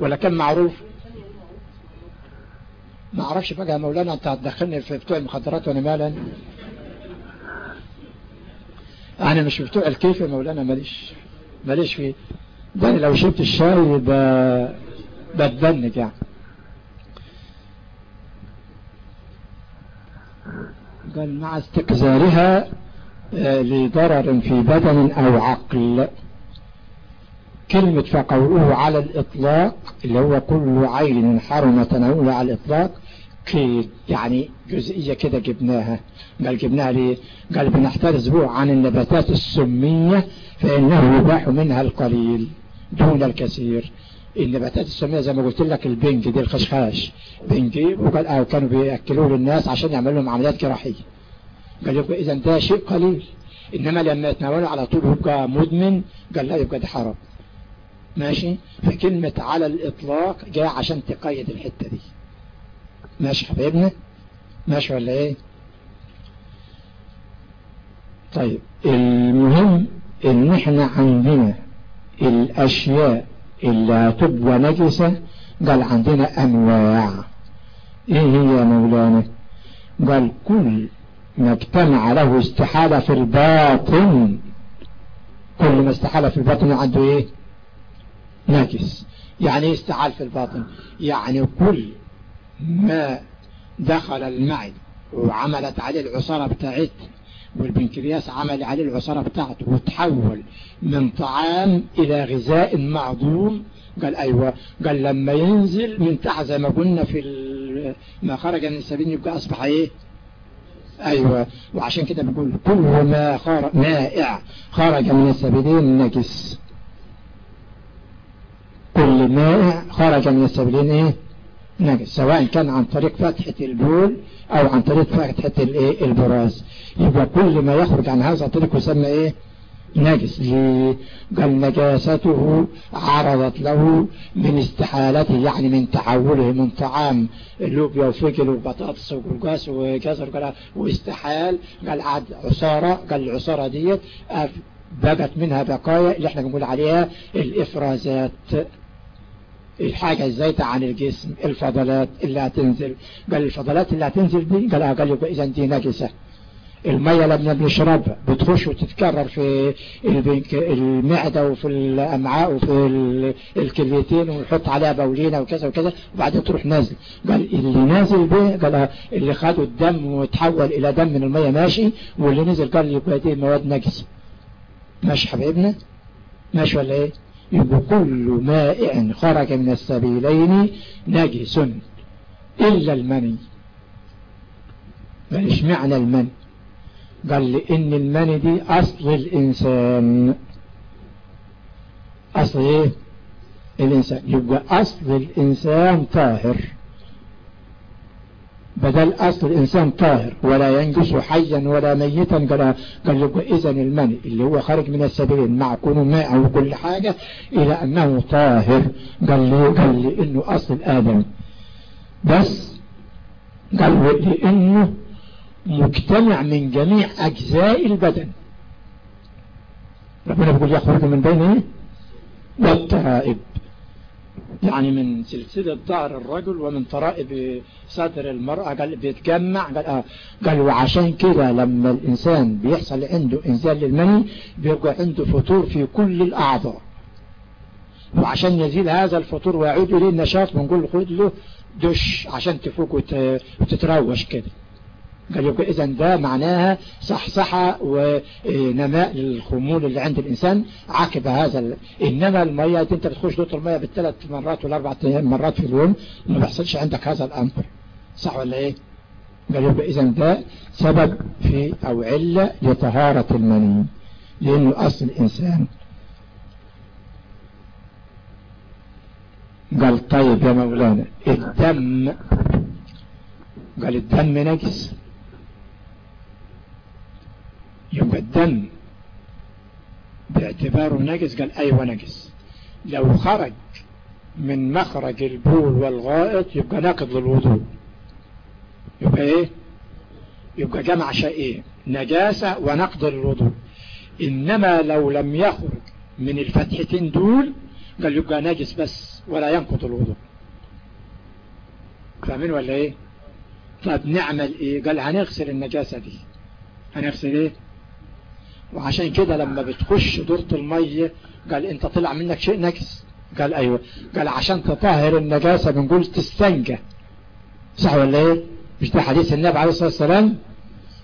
ولا كان معروف؟ ما أعرفش بقى يا مولانا أنت هتدخلني في بتوع المخدرات وأنا مالا؟ أنا مش بتوع الكيف يا مولانا ماليش. ماليش فيه. ده لو شربت الشاي بتبنج يعني. قال مع استكزارها لضرر في بدن أو عقل. كلمة فقوله على الإطلاق اللي هو كل عين حرم على الإطلاق كيد يعني جزئية كده جبناها. قال جبناها ليه؟ قال بنحترز به عن النباتات السمية فإنه يباح منها القليل. دون الكثير. النباتات السمية زي ما قلت لك البنج دي الخشخاش بنجيب وقال آه كانوا بيأكلوه للناس عشان يعملوا لهم عمليات جراحية. قال يبقى إذا ده شيء قليل. إنما لما يتناولوا على طول يبقى مدمن قال لا يبقى ده حرام. ماشي؟ فكلمة على الإطلاق جاء عشان تقيد الحتة دي. ماشي حبيبنا؟ ماشي ولا إيه؟ طيب المهم إن إحنا عندنا الأشياء اللي هتبقى نجسة. قال عندنا أنواع. إيه هي يا مولانا؟ قال كل ما اجتمع له استحالة في الباطن. كل ما استحالة في الباطن عنده إيه؟ نجس. يعني إيه استحال في الباطن؟ يعني كل ما دخل المعد وعملت عليه العصارة بتاعته والبنكرياس عمل عليه العصارة بتاعته وتحول من طعام إلى غذاء معظوم قال أيوة. قال لما ينزل من تحت زي ما قلنا في ما خرج من السبيل يبقى أصبح إيه؟ أيوة. وعشان كده بنقول كل ما خرج مائع خرج من السبيلين نجس. كل مائع خرج من السبيلين إيه؟ نجس سواء كان عن طريق فتحة البول أو عن طريق فتحة البراز. يبقى كل ما يخرج عن هذا الطريق يسمى إيه؟ نجس. قال نجاسته عرضت له من استحالته يعني من تحوله من طعام اللوبيا وفجل وبطاطس وقلقاس وجزر واستحال. قال عاد عصارة قال العصارة ديت بقت منها بقايا اللي إحنا بنقول عليها الإفرازات. الحاجة الزايدة عن الجسم الفضلات اللي هتنزل. قال الفضلات اللي هتنزل دي قال قال يبقى إذا دي نجسة. المية لما بنشربها بتخش وتتكرر في المعدة وفي الأمعاء وفي الكليتين ونحط عليها بولينة وكذا وكذا وبعدين تروح نازل. قال اللي نازل به قال اللي خدوا الدم وتحول إلى دم من المية ماشي واللي نزل قال يبقى دي مواد نجسة. ماشي حبيبنا؟ ماشي ولا إيه؟ يبقى كل مائع خرج من السبيلين نجس إلا المني. مالش معنى المني قال لإن المني دي أصل الإنسان. أصل إيه؟ الإنسان. يبقى أصل الإنسان طاهر. بدل أصل الإنسان طاهر ولا ينجس حيا ولا ميتا قال قال يبقى إذا المني اللي هو خارج من السبيلين مع كونه ماء وكل حاجة إلى أنه طاهر. قال لي قال لي إنه أصل آدم بس قال لأنه مجتمع من جميع أجزاء البدن. ربنا بيقول يخرج من بين والترائب. يعني من سلسلة ظهر الرجل ومن طرائب صدر المرأة. قال بيتجمع. قال آه قال وعشان كده لما الإنسان بيحصل عنده إنزال للمني بيبقى عنده فطور في كل الأعضاء. وعشان يزيد هذا الفطور ويعود إليه النشاط بنقول له خد له دش عشان تفوق وتتروش كده. قال يبقى إذا ده معناها صحصحة ونماء للخمول اللي عند الإنسان. عقب هذا ال... إنما المية أنت بتخش دوت المية بالثلاث مرات والأربع مرات في اليوم ما بيحصلش عندك هذا الأمر. صح ولا إيه؟ قال يبقى إذا ده سبب في أو علة لطهارة المني لأنه أصل الإنسان. قال طيب يا مولانا الدم قال الدم نجس يبقى الدم باعتباره نجس قال أيوة نجس لو خرج من مخرج البول والغائط يبقى ناقض للوضوء يبقى إيه؟ يبقى جمع شيئين نجاسة ونقض للوضوء إنما لو لم يخرج من الفتحتين دول قال يبقى نجس بس ولا ينقض الوضوء. فاهمين ولا إيه؟ طب نعمل إيه؟ قال هنغسل النجاسة دي. هنغسل إيه؟ وعشان كده لما بتخش دورة المية قال انت طلع منك شيء نجس قال أيوه. قال عشان تطهر النجاسة بنقول تستنجى. صح ولا إيه؟ مش ده حديث النبي عليه الصلاة والسلام؟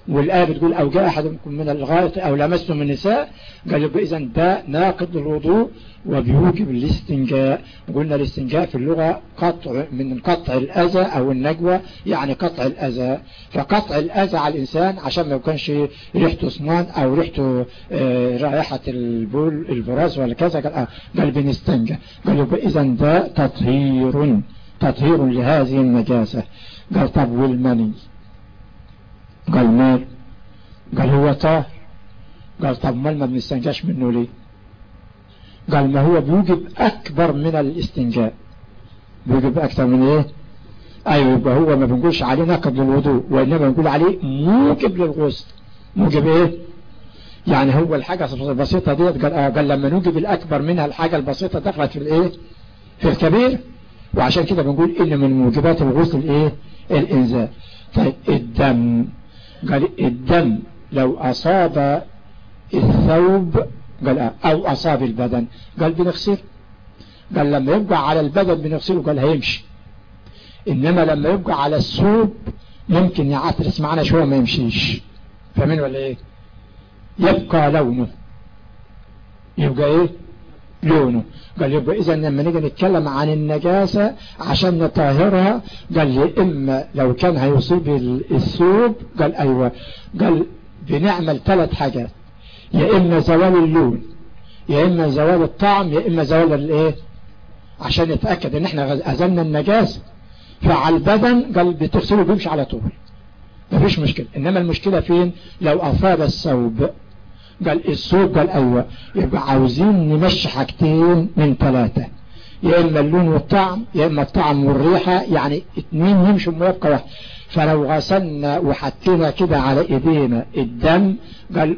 والآية بتقول أو جاء أحد منكم من الغائط أو لمستم النساء قال يبقى إذا ده ناقض الوضوء وبيوجب الاستنجاء. قلنا الاستنجاء في اللغة قطع من قطع الأذى أو النجوى يعني قطع الأذى. فقطع الأذى على الإنسان عشان ما يكونش ريحته أسنان أو ريحته آه رائحة البول البراز ولا كذا قال, آه بنستنجى. قال يبقى إذا ده تطهير تطهير لهذه النجاسة. قال طب والمني؟ قال مال قال هو طاهر قال طب مال ما بنستنجاش منه ليه؟ قال ما هو بيوجب أكبر من الاستنجاء. بيوجب أكثر من إيه؟ أيوة يبقى هو ما بنقولش عليه نقض للوضوء وإنما بنقول عليه موجب للغسل. موجب إيه؟ يعني هو الحاجة البسيطة ديت قال, آه قال لما نوجب الأكبر منها الحاجة البسيطة دخلت في الإيه؟ في الكبير. وعشان كده بنقول إن من موجبات الغسل الإيه؟ الإنزال طيب الدم. قال الدم لو أصاب الثوب قال أو أصاب البدن. قال بنغسل قال لما يبقى على البدن بنغسله قال هيمشي. إنما لما يبقى على الثوب ممكن يعترس معنا شوية ما يمشيش. فاهمين ولا إيه؟ يبقى لونه. يبقى إيه؟ لونه. قال يبقى إذا لما نيجي نتكلم عن النجاسة عشان نطهرها؟ قال لي إما لو كان هيصيب الثوب. قال أيوة. قال بنعمل ثلاث حاجات. يا إما زوال اللون يا إما زوال الطعم يا إما زوال الإيه؟ عشان نتأكد إن إحنا أزلنا النجاسة فعلى البدن قال بتغسله بيمشي على طول. مفيش مشكلة. إنما المشكلة فين؟ لو أصاب الثوب. قال الثوب قال أيوة يبقى عاوزين نمشي حاجتين من ثلاثة. يا إما اللون والطعم يا إما الطعم والريحة يعني اتنين يمشوا ويبقى واحد. فلو غسلنا وحطينا كده على إيدينا الدم قال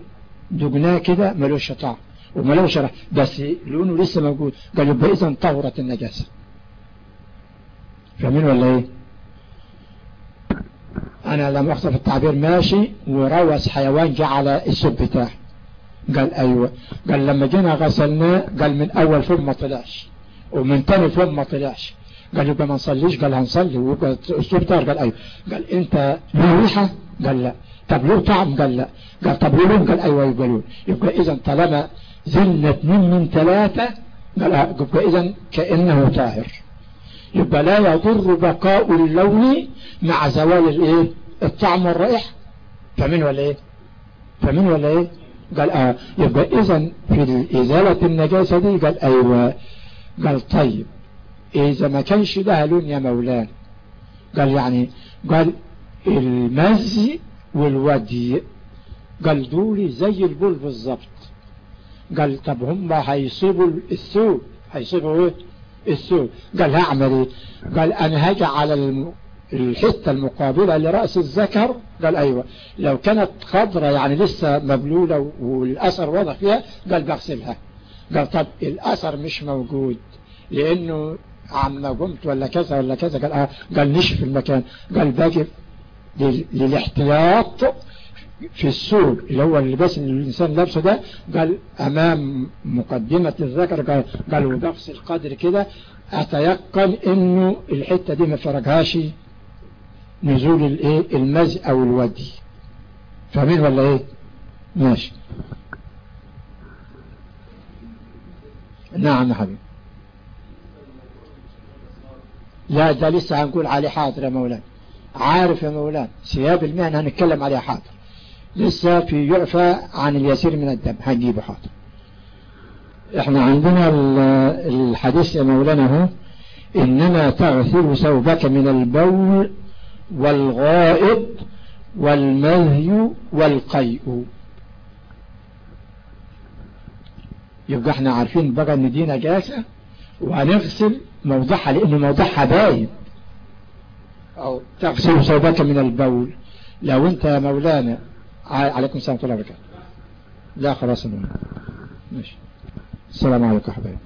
دقناه كده ملوش طعم وملوش ريحة. بس لونه لسه موجود. قال يبقى إذا طهرت النجاسة. فاهمين ولا إيه؟ أنا لما اخطف التعبير ماشي وروس حيوان جه على السب بتاعه قال أيوه. قال لما جينا غسلناه قال من أول فم ما طلعش. ومن تاني فم ما طلعش. قال يبقى ما نصليش؟ قال هنصلي. ويبقى السب بتاعه قال أيوه. قال أنت له ريحه قال لا. طب له طعم؟ قال لا. قال طب له لون قال أيوه يبقى لون يبقى إذا طالما زلنا اثنين من ثلاثة قال يبقى إذا كأنه طاهر. يبقى لا يضر بقاء اللون مع زوال الإيه؟ الطعم والرائحه فاهمين ولا إيه؟ فاهمين ولا إيه؟ قال آه يبقى اذا في إزالة النجاسة دي قال أيوه. قال طيب إذا ما كانش لها لون يا مولانا. قال يعني قال المزي والودي قال دول زي البول بالظبط قال طب هم هيصيبوا الثوب هيصيبوا إيه؟ الثوب قال هعمل إيه؟ قال أنا هاجي على الحتة المقابلة لرأس الذكر قال أيوه. لو كانت خضرة يعني لسه مبلولة والأثر واضح فيها قال بغسلها. قال طب الأثر مش موجود لأنه عما قمت ولا كذا ولا كذا. قال آه. قال نشف المكان. قال باقي لل- للاحتياط في السوق. اللي هو اللباس اللي الإنسان لابسه ده. قال أمام مقدمة الذكر قال, قال وبنفس القدر كده أتيقن إنه الحتة دي ما فرقهاش. نزول الايه المزي أو الودي. فاهمين ولا إيه؟ ماشي. نعم يا حبيبي. لا ده لسه هنقول عليه حاضر يا مولانا. عارف يا مولانا ثياب المهنة هنتكلم عليها حاضر. لسه في يعفى عن اليسير من الدم. هنجيبه حاضر. إحنا عندنا ال- الحديث يا مولانا هو إنما تغسل ثوبك من البول والغائط والمذي والقيء. يبقى إحنا عارفين بقى إن دي نجاسة وهنغسل موضعها لأنه موضعها باين. أو تغسل ثوبك من البول. لو أنت يا مولانا عليكم السلام ورحمة الله وبركاته. لا خلاص ماشي. السلام عليكم يا حبايبي